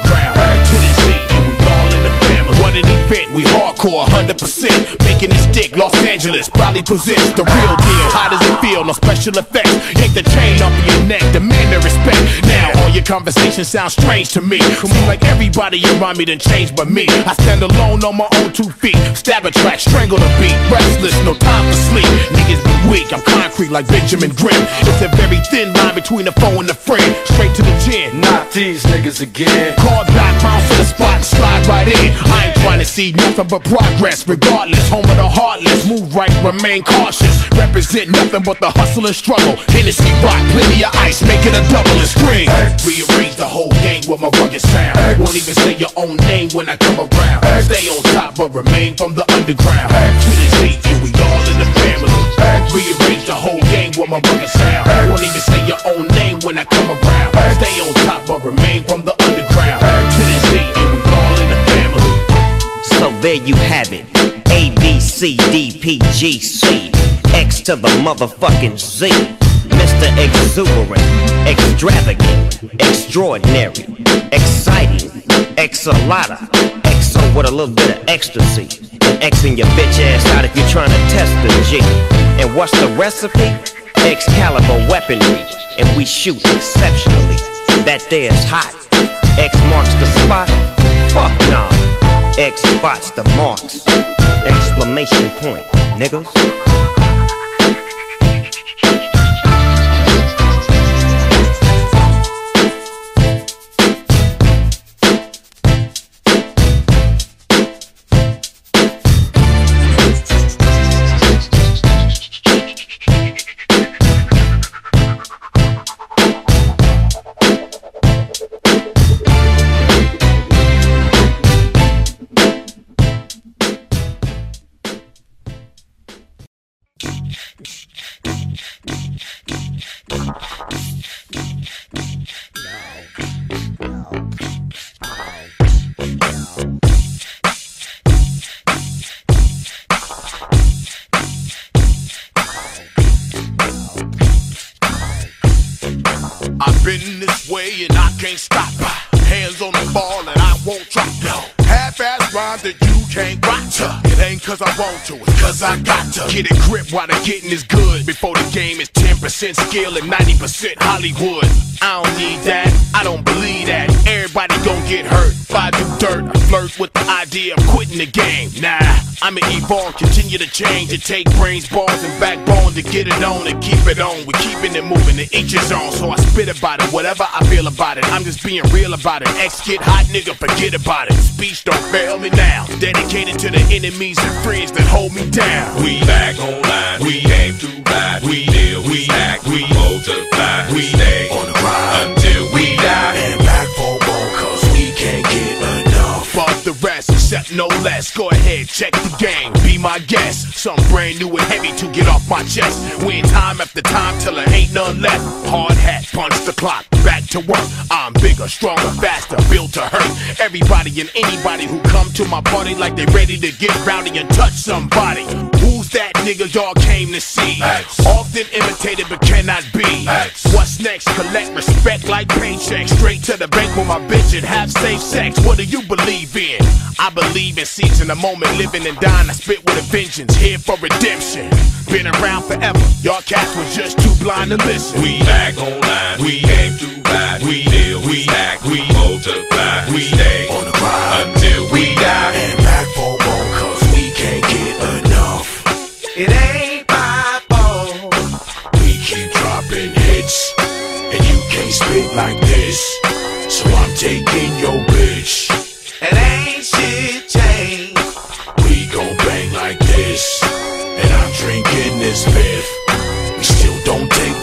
We hardcore 100%. Making this dick, Los Angeles probably possess the real deal. How does it feel? No special effects. Yank the chain off of your neck, demand the respect. Now all your conversations sound strange to me. Seems like everybody around me done changed but me. I stand alone on my own two feet. Stab a track, strangle the beat. Restless, no time for sleep. Niggas be weak, I'm concrete like Benjamin Grimm. It's a very thin line between the foe and the friend. Straight to the chin. Not these niggas again. Call back, bounce to the spot, slide right in. I ain't trying to see nothing but progress. Regardless, home of the heartless. Move right, remain cautious. Represent nothing but the hustle and struggle. Hennessy rock, plenty of ice, make it a double and scream. Rearrange the whole game with my rugged sound. Won't even say your own name when I come around. Stay on top but remain from the underground. To the Z, and we all in the family. Rearrange the whole game with my rugged sound. Won't even say your own name when I come around. Stay on top but remain from the there you have it. A B C D P G C X to the motherfucking Z. Mr. Exuberant, extravagant, extraordinary, exciting, exalata, exo with a little bit of ecstasy. And Xing your bitch ass out if you're trying to test the G. And what's the recipe? Excalibur weaponry, and we shoot exceptionally. That there's hot. X marks the spot. Fuck nah. X spots the marks. Exclamation point, niggas. To, it's cause I got to. Get a grip while the getting is good. Before the game is 10% skill and 90% Hollywood. I don't need that, I don't believe that. Everybody gon' get hurt. If I do dirt, I flirt with the idea of quitting the game. Nah, I'ma evolve, continue to change. and take brains, balls, and backbone to get it on and keep it on. We're keeping it moving, the inches on. So I spit about it, whatever I feel about it. I'm just being real about it. X get hot, nigga, forget about it. Speech don't fail me now. Dedicated to the enemies and friends that hold me down. We back online, we came to ride, we deal, we act, we multiply, we stay on the except no less. Go ahead, check the game, be my guest. Something brand new and heavy to get off my chest. Win time after time till there ain't none left. Hard hat, punch the clock, back to work. I'm bigger, stronger, faster, built to hurt. Everybody and anybody who come to my party like they ready to get rowdy and touch somebody. Who's that nigga y'all came to see? Often imitated but cannot be. What's next? Collect respect like paycheck. Straight to the bank with my bitch and have safe sex. What do you believe in? I believe in seizing the moment, living and dying. I spit with a vengeance, here for redemption. Been around forever. Y'all cats was just too blind to listen. We act online, we aim to ride, we deal, we act, we multiply, we stay on spit like this. So I'm taking your bitch. It ain't shit changed. We gon' bang like this, and I'm drinking this fifth.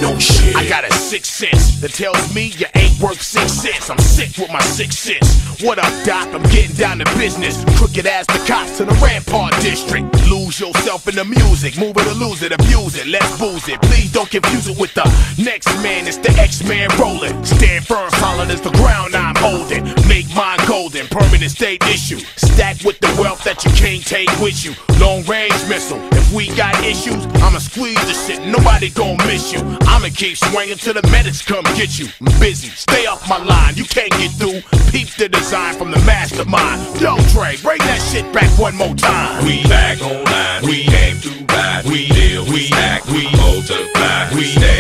No shit. I got a sixth sense that tells me you ain't worth six cents. I'm sick with my sixth sense. What up, Doc? I'm getting down to business. Crooked ass the cops to the Rampart District. Lose yourself in the music. Move it or lose it, abuse it. Let's booze it. Please don't confuse it with the next man. It's the X-Man rolling. Stand firm, solid as the ground I'm holding. Make mine golden, permanent state issue. Stack with the wealth that you can't take with you. Long range missile. If we got issues, I'ma squeeze the shit. Nobody gon' miss you. I'ma keep swinging till the medics come get you. I'm busy. Stay off my line. You can't get through. Peep the design from the mastermind. Yo, Trey, bring that shit back one more time. We back online, we aim to ride, we deal, we act, we multiply, we stay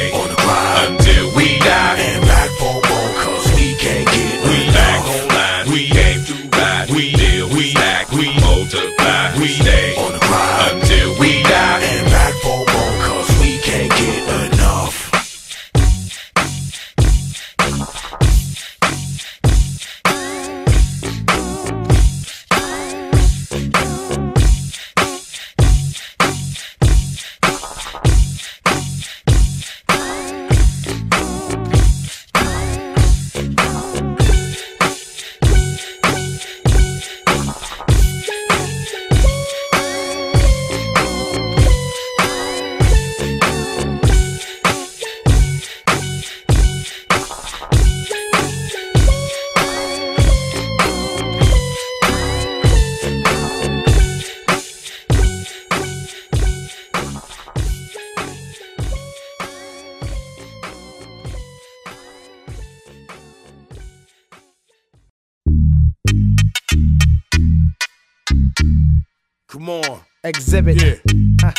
Xzibit. Yeah.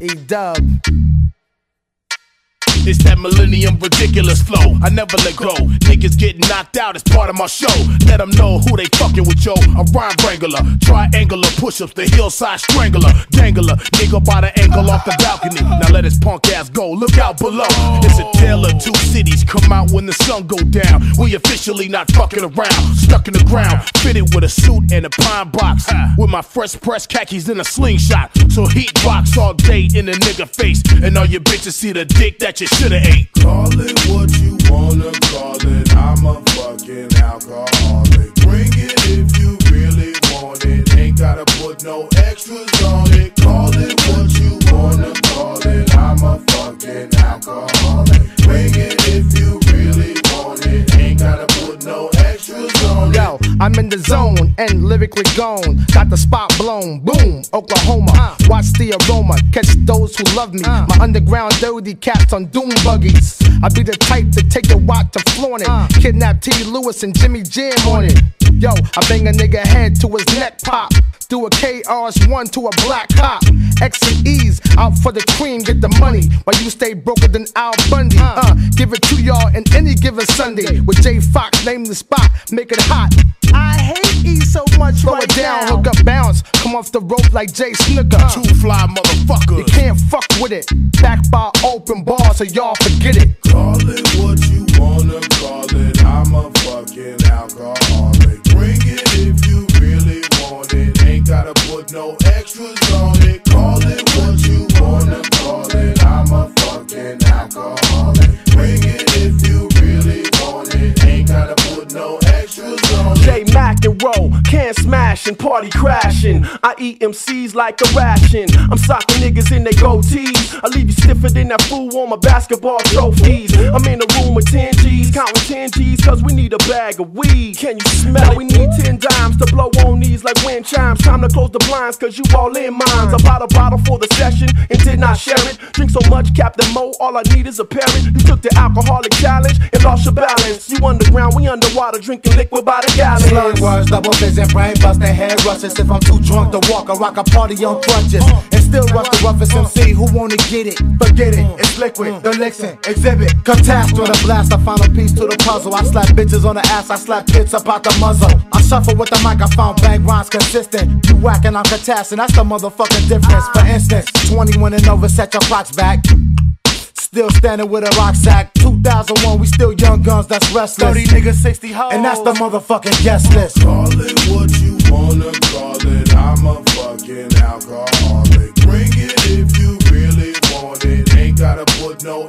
E dub. It's that millennium ridiculous flow. I never let go. Niggas getting knocked out as part of my show. Let them know who they fucking with, yo. A rhyme wrangler, triangular push ups, the hillside strangler, dangler. Nigga by the angle off the balcony. Now let his punk ass go. Look out below. It's a tale of two cities. Come out when the sun go down. We officially not fucking around. Stuck in the ground, fitted with a suit and a pine box. With my fresh press khakis in a slingshot. So heat box all day in a nigga face. And all your bitches see the dick that you shoulda ate. Call it what you wanna call it. I'm a fucking alcoholic. Bring it if you really want it. Ain't gotta put no extras on it. Call it what you wanna call it. I'm a fucking alcoholic. Bring it if you really want it. Ain't gotta put no. Yo, I'm in the zone and lyrically gone. Got the spot blown. Boom, Oklahoma. Watch the aroma. Catch those who love me. Uh. My underground dirty cats on doom buggies. I be the type to take a watch to flaunt it. Uh. Kidnap T. Lewis and Jimmy Jam on it. Yo, I bang a nigga head to his neck pop. Do a KRS-One to a black cop. X and E's out for the cream, get the money. While you stay broker than Al Bundy. Uh, give it to y'all in any given Sunday. With J Fox, name the spot, make it hot. I hate E so much Throw right it down, now. hook up, bounce. Come off the rope like Jay Snooker. Two fly motherfuckers. You can't fuck with it. Back by open bar, so y'all forget it. Call it what you wanna call it. I'm a fucking alcoholic. Bring it if you gotta put no extras on it. Call it what you wanna call it. I'm a fucking alcoholic. Bring it if you really want it. Ain't gotta put no extras on it. J Mac roll, can't smash action, party crashing. I eat MCs like a ration. I'm socking niggas in their goatees. I leave you stiffer than that fool on my basketball trophies. I'm in a room with 10 G's, counting 10 G's, cause we need a bag of weed. Can you smell it? We need 10 dimes to blow on these like wind chimes. Time to close the blinds, cause you all in mines. I bought a bottle for the session and did not share it. Drink so much, Captain Mo, all I need is a parrot. You took the alcoholic challenge and lost your balance. You underground, we underwater, drinking liquid by the gallon. Double vision, brain busting, head rushes. If I'm too drunk to walk, I rock a party on crutches. And still rush the roughest MC who wanna get it. Forget it, it's liquid, the Lixin, Xzibit. Catastrophe, the blast, I found a final piece to the puzzle. I slap bitches on the ass, I slap pits about the muzzle. I shuffle with the mic. microphone, bang rhymes consistent. You whacking, I'm catassin', that's the motherfucking difference. For instance, 21 and over, set your clocks back. Still standing with a rock sack. 2001, we still young guns, that's restless. 30 niggas, 60 hoes. And that's the motherfucking guest list. Call it what you wanna call it. I'm a fucking alcoholic. Bring it if you really want it. Ain't gotta put no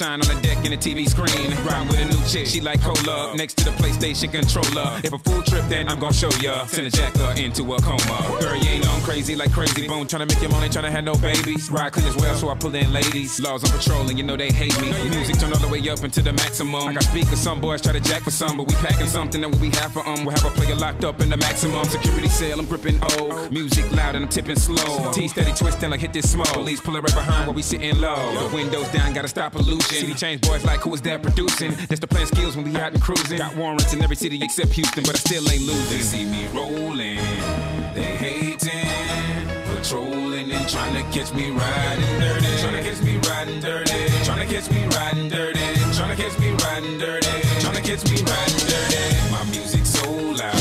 gleam. Shine on the deck in the TV screen. Ride with a new chick, she like cola. Next to the PlayStation controller. If a full trip, then I'm gon' show ya. Send a jacker into a coma. Girl, you ain't on crazy like Krayzie Bone. Tryna make your money, tryna have no babies. Ride clean as well, so I pull in ladies. Laws on patrol, and you know they hate me. Music turn all the way up into the maximum. I got speakers, some boys try to jack for some, but we packing something that we have for um. We'll have a player locked up in the maximum security cell. I'm gripping O. Music loud and I'm tipping slow. T steady twisting like hit this smoke. Police pulling right behind while we sitting low. The windows down, gotta stop pollution. City change boys like who is that producing? That's the plan skills when we out and cruising. Got warrants in every city except Houston, but I still ain't losing. They see me rolling, they hating, patrolling and trying to catch me riding dirty, trying to catch me riding dirty, trying to catch me riding dirty, trying to catch me riding dirty, trying to catch me riding dirty. My music so loud,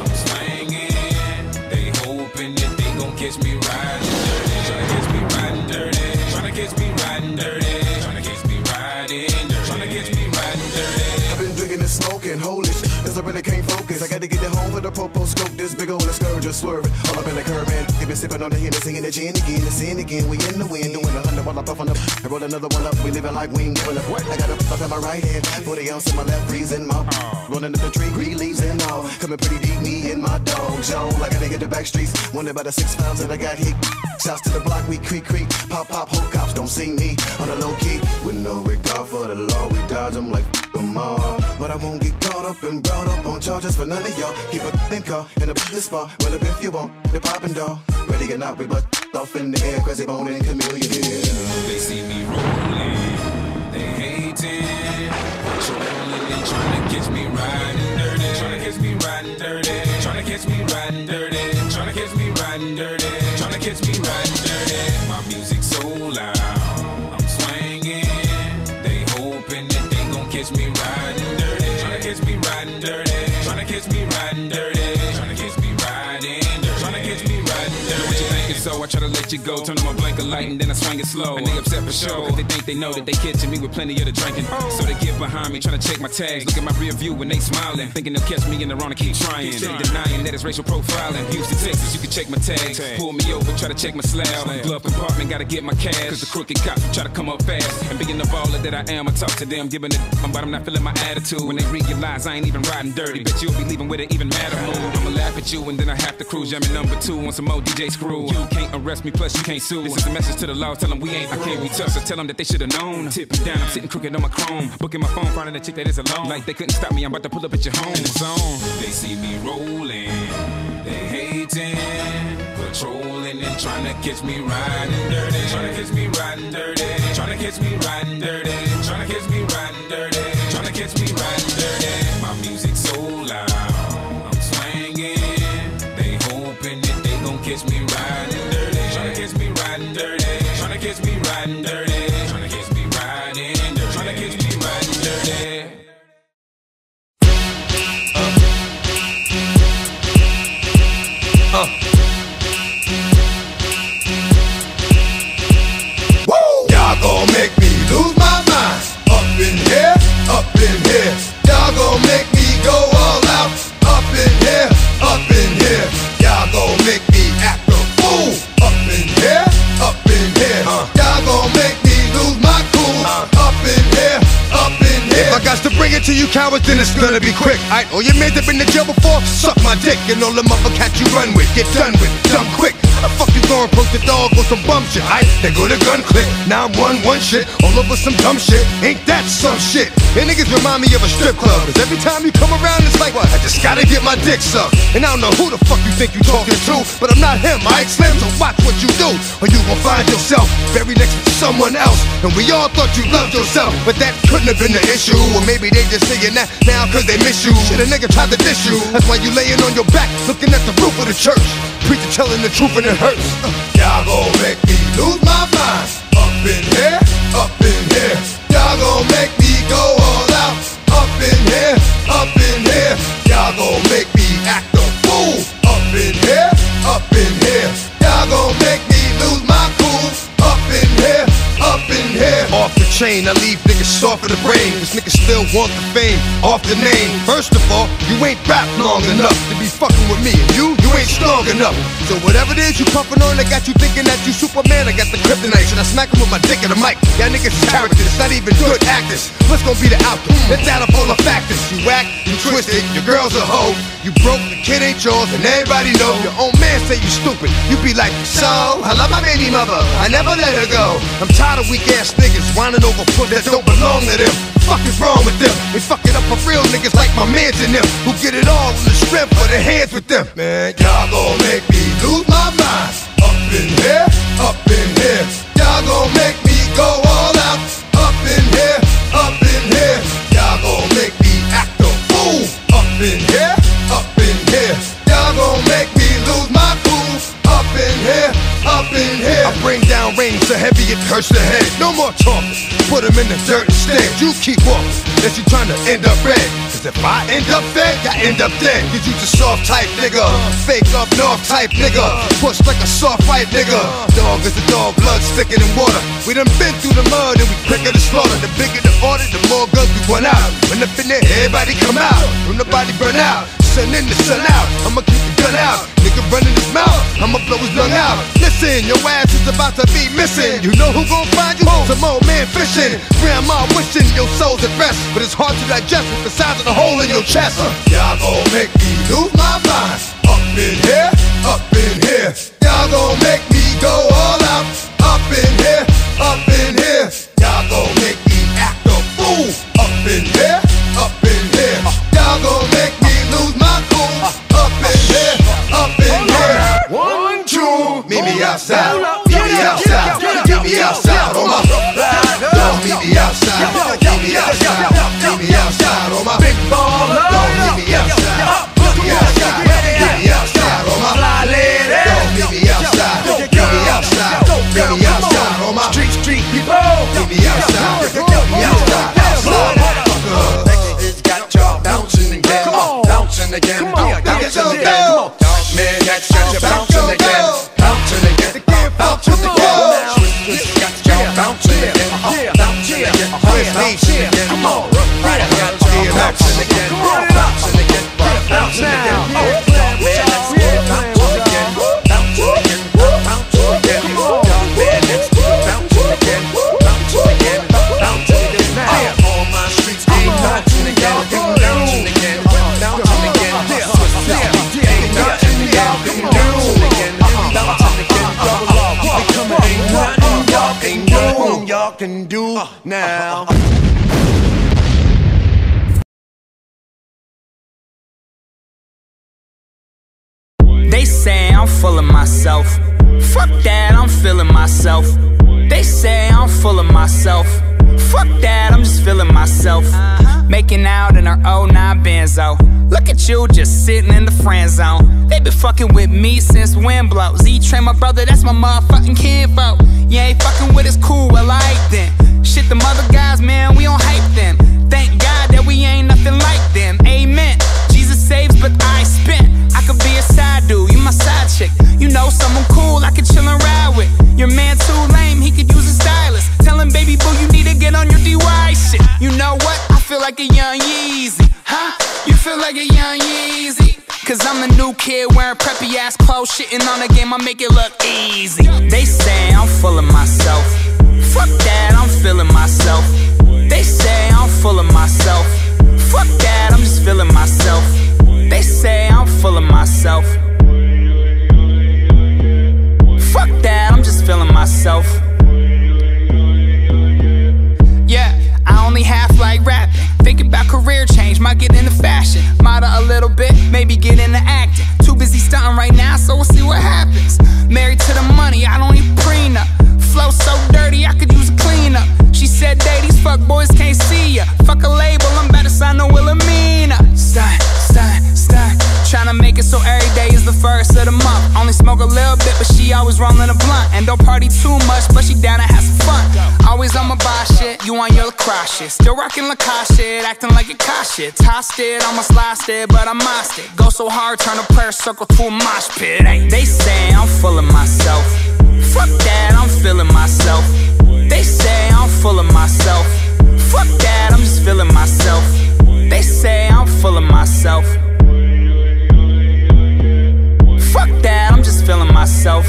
I'm swinging. They hoping that they gon' catch me cause I really can't focus. I gotta get it home for the popo scope, this big old scourge just swerving. All up in the curb, man. They been sipping on the Hennessy and the gin again, the sin again. We in the wind, doing a hundred while I puff on the. I roll another one up, we living like we ain't giving up. I got a puff in my right hand, 40 ounce in my left, freezing my. Rolling up the tree, green leaves and all. Coming pretty deep, me and my dog, Joe. Like I nigga the back streets, wonder about the six pounds that I got hit. Shouts to the block, we creak, creak. Pop, pop, whole cops don't see me. On the low key, with no regard for the law, we dodge them like them all. But I won't get caught up and brought up on charges for none of y'all. Keep a think car in a business spot. Well, if you want, the poppin' dog. Ready or not, we butt off in the air, Krayzie Bone and Chamillionaire. Yeah. They see me rolling, they hating, patrolling and trying to catch me riding dirty, trying to catch me riding dirty, trying to catch me riding dirty, trying to catch me riding dirty, So I try to let you go, turn on my blanket light and then I swing it slow. And they upset for sure, cause they think they know that they catching me with plenty of the drinking. So they get behind me, trying to check my tags. Look at my rear view when they smiling, thinking they'll catch me in the wrong and keep trying. Steady denying that it's racial profiling. Houston, Texas, you can check my tags. Pull me over, try to check my slab. Glove compartment, gotta get my cash. Cause the crooked cops try to come up fast. And being the baller that I am, I talk to them, giving it, but I'm not feeling my attitude. When they realize I ain't even riding dirty, bet you'll be leaving with an even madder mood. I'ma laugh at you and then I have to cruise. Jamming number two on some more DJ Screw. You can't arrest me, plus you can't sue. This is a message to the law, tell them we ain't, I can't be tough. So tell them that they should've known. Tip down, I'm sitting crooked on my chrome. Booking my phone, finding a chick that is alone. Like they couldn't stop me, I'm about to pull up at your home. Zone. They see me rolling, they hating, patrolling and trying to catch me riding dirty, trying to catch me riding dirty, trying to catch me riding dirty, trying to catch me riding it's gonna be quick. Aight, all your men have been to jail before, suck my dick. And all the other cats you run with, get done with, done quick. The dog on some bum shit? Aight, they go to gun click. Now I'm one one shit, all over some dumb shit. Ain't that some shit? And niggas remind me of a strip club. Cause every time you come around, it's like, what? I just gotta get my dick sucked. And I don't know who the fuck you think you talking to, but I'm not him, aight, Slim. So watch what you do, or you gon' find yourself buried next to someone else. And we all thought you loved yourself, but that couldn't have been the issue. Or maybe they just say saying that now cause they miss you. Shit, a nigga tried to diss you. That's why you laying on your back, looking at the roof of the church. Preacher telling the truth and it hurts. Y'all gon' make me lose my mind. Up in here, up in here. Y'all gon' make me go all out. Up in here, up in here. Y'all gon' make I leave niggas soft of the brain. Cause niggas still want the fame off the name. First of all, you ain't rap long enough to be fucking with me. You, you ain't strong enough. So whatever it is you puffin' on, I got you thinking that you Superman. I got the kryptonite. Should I smack him with my dick in the mic? Y'all niggas is characters, not even good actors. What's gonna be the outcome? It's out of all the factors. You whack, you twisted, your girl's a hoe. You broke, the kid ain't yours, and everybody know. Your own man say you stupid. You be like, so, I love my baby mother. I never let her go. I'm tired of weak ass niggas whining over that don't belong to them. Fuck is wrong with them? They up for real niggas like my mans and them who get it all the hands with them. Man, y'all gon' make me lose my mind. Up in here, up in here. Y'all gon' make me go all out. Up in here, up in here. Y'all gon' make me act a fool. Up in here, up in here. Y'all gon' make me lose my cool. Up in here, up in here. I bring down rain so heavy it hurts the head. No more talking. Put them in the dirt instead. You keep walking. Unless you trying to end up red. Cause if I end up dead, I end up dead. Cause you just soft type nigga. Fake up north type nigga. Push like a soft fight nigga. Dog is a dog, blood thicker than water. We done been through the mud and we quicker to slaughter. The bigger the order, the more guns we run out. When up in there, everybody come out. When the body burn out. Sun in the sun out. I'ma keep out. Nigga running his mouth. I'ma blow his lung out. Listen, your ass is about to be missing. You know who gon' find you? Some old man fishing. Grandma wishing your soul's at rest. But it's hard to digest with the size of the hole in your chest. Uh, y'all gon' make me lose my mind. Up in here, up in here. Y'all gon' make me go all out. Up in here, up in here. Y'all gon' make me act a fool. Up in here, outside. Me outside. Meet me outside on my. Don't meet me outside. Me outside. Me outside on my. Big baller. Don't meet me outside. Me outside. Me outside on my. Don't meet me outside. Me outside. Me outside on my. Street street people. Me outside. Me outside. Outside. It's got y'all bouncing again, bouncing again, again, bouncing again. Come on, right, I got y'all bouncing again, bouncing again, can do uh, uh, uh, now. They say I'm full of myself. Fuck that, I'm feeling myself. They say I'm full of myself. Fuck that, I'm just feeling myself. Making out in her 09 Benzo. Look at you just sitting in the friend zone. They been fucking with me since wind blows. Z train my brother, that's my motherfucking kid, bro. You ain't fucking with us, cool, well, I like then. Shit, the mother guys, man, we don't hype them. Thank God that we ain't nothing like them. Amen. Jesus saves, but I spent. I could be a side dude, you my side chick. You know someone cool I could chill and ride with. Your man too lame, he could use a stylist. Tell him, baby boo, you need to get on your DY shit. You know what? I feel like a young Yeezy, huh? You feel like a young Yeezy. Cause I'm the new kid wearing preppy ass clothes, shitting on the game, I make it look easy. They say I'm full of myself. Fuck that, I'm feeling myself. They say I'm full of myself. Fuck that, I'm just feeling myself. They say I'm full of myself. Shit. Tossed it, almost lost it, but I mossed it. Go so hard, turn a prayer circle to a mosh pit. Ay, they say I'm full of myself. Fuck that, I'm feeling myself. They say I'm full of myself. Fuck that, I'm just feeling myself. They say I'm full of myself. Fuck that, I'm just feeling myself.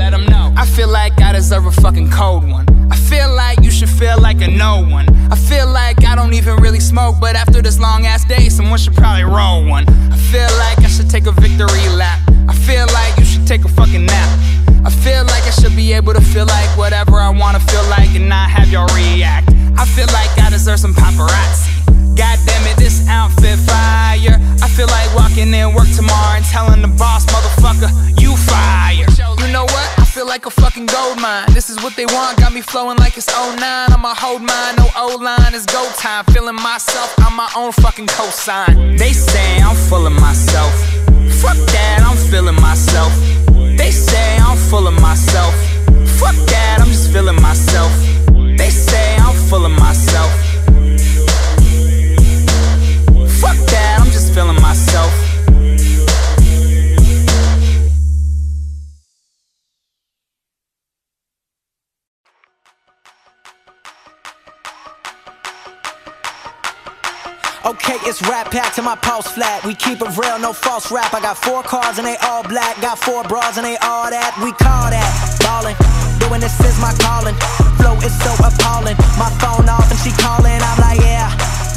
Let them know. I feel like I deserve a fucking cold one. I feel like you should feel like a no one. I feel like I don't even really smoke, but after this long ass day, someone should probably roll one. I feel like I should take a victory lap. I feel like you should take a fucking nap. I feel like I should be able to feel like whatever I wanna feel like and not have y'all react. I feel like I deserve some paparazzi. God damn it, this outfit fire. I feel like walking in work tomorrow and telling the boss, motherfucker, you fire. You know what? Feel like a fucking gold mine. This is what they want, got me flowing like it's 09. I'ma hold mine, no O line, it's go time. Feeling myself, I'm my own fucking cosign. They say I'm full of myself. Fuck that, I'm feeling myself. They say I'm full of myself. Fuck that, I'm just feeling myself. They say I'm full of myself. Fuck that, I'm just feeling myself. Okay, it's rap pack to my pulse flat. We keep it real, no false rap. I got four cars and they all black. Got four bras and they all that. We call that ballin'. Doing this is my calling. Flow is so appalling. My phone off and she calling. I'm like, yeah,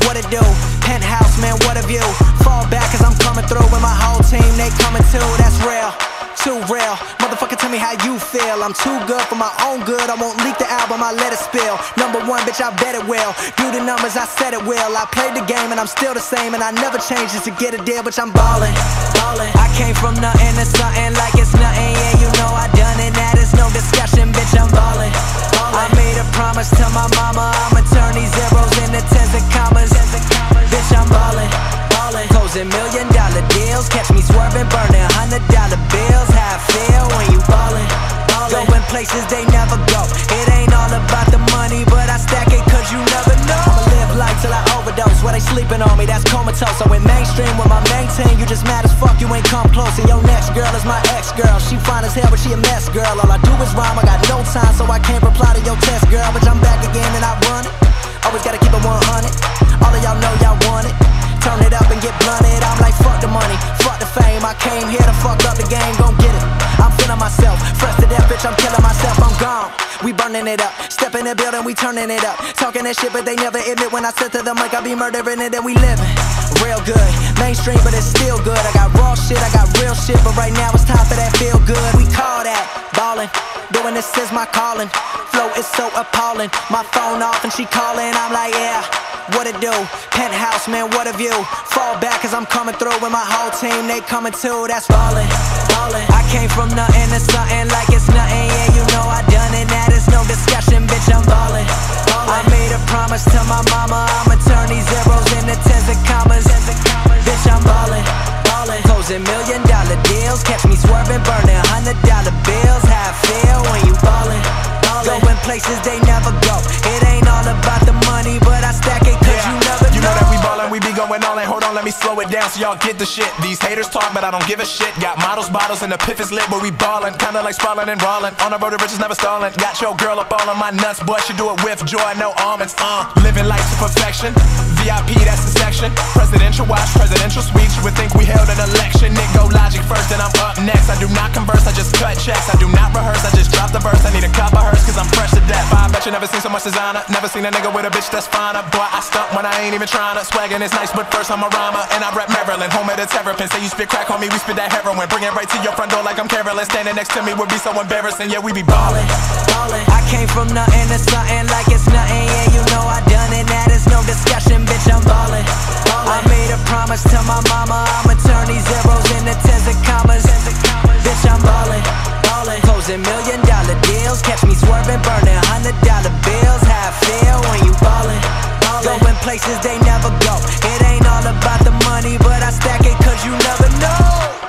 what it do? Penthouse, man, what a view. Fall back cause I'm coming through with my whole team. They coming too, that's real. Too real. Motherfucker, tell me how you feel. I'm too good for my own good. I won't leak the album, I let it spill. Number one, bitch, I bet it will. Do the numbers, I said it will. I played the game and I'm still the same. And I never change just to get a deal, bitch, I'm ballin'. ballin'. I came from nothing to something like it's nothing. Yeah, you know I done it. That is no discussion, bitch, I'm ballin'. ballin'. I made a promise to my mama. I'ma turn these zeros into tens and commas. Bitch, I'm ballin'. Ballin'. Closing million dollar deals. Catch me swerving, burning hundred dollar bills. How I feel when you ballin'. Going places they never go. It ain't all about the money, but I stack it cause you never know. I'ma live life till I overdose. While they sleeping on me, that's comatose. So in mainstream with my main team, you just mad as fuck, you ain't come close. And your next girl is my ex girl. She fine as hell, but she a mess girl. All I do is rhyme, I got no time, so I can't reply to your test, girl. But I'm back again and I run it. Always gotta keep it 100. All of y'all know y'all want it. Turn it up and get blunted. I'm like, fuck the money, fuck the fame. I came here to fuck up the game, gon' get it. I'm feeling myself, fresh to death, bitch. I'm killing myself, I'm gone. We burning it up, step in the building, we turning it up. Talking that shit, but they never admit when I said to them, like I be murdering it and we living. Real good, mainstream, but it's still good. I got raw shit, I got real shit, but right now it's time for that feel good. We call that ballin', doing this is my calling. Flow is so appalling, my phone off and she calling. I'm like, yeah, what it do? Penthouse, man, what a view. Fall back cause I'm coming through with my whole team, they coming too. That's ballin', ballin'. I came from nothing to something like it's nothing. Yeah, you know I done it, that is no discussion, bitch. I'm ballin'. I made a promise to my mama, I'ma turn these zeros into tens and commas. Bitch, I'm ballin', Closing million dollar deals, catch me swerving, burning hundred dollar bills. How I feel when you ballin', ballin'. Going places they never go. It ain't all about the money, but I stack it cause you never You know that we be going all in. Hold on, let me slow it down so y'all get the shit. These haters talk, but I don't give a shit. Got models, bottles, and the piff is lit where we ballin'. Kinda like sprawling and rollin'. On the road to riches, never stallin'. Got your girl up all on my nuts, boy. She do it with joy, no almonds. Uh, living life to perfection. VIP, that's the section. Presidential watch, presidential suites. You would think we held an election. Nick go logic first, and I'm up next. I do not converse, I just cut checks. I do not rehearse, I just drop the verse. I need a cup of hers, cause I'm fresh to death. I bet you never seen so much designer. Never seen a nigga with a bitch that's finer. Boy, I stunt when I ain't even tryna and it's nice, but first I'm a rhymer and I rap Maryland, home of the terrapin. Say you spit crack, on me, we spit that heroin. Bring it right to your front door like I'm careless. Standing next to me would be so embarrassing, yeah, we be ballin'. ballin'. I came from nothing to something like it's nothing, yeah, you know I done it. That is no discussion, bitch, I'm ballin'. ballin'. I made a promise to my mama, I'ma turn these zeros into tens of commas. Bitch, I'm ballin' ballin'. Closing million dollar deals, catch me swerving, burning hundred dollar bills. How I feel when you ballin'. Going places they never go. It ain't all about the money, but I stack it cause you never know.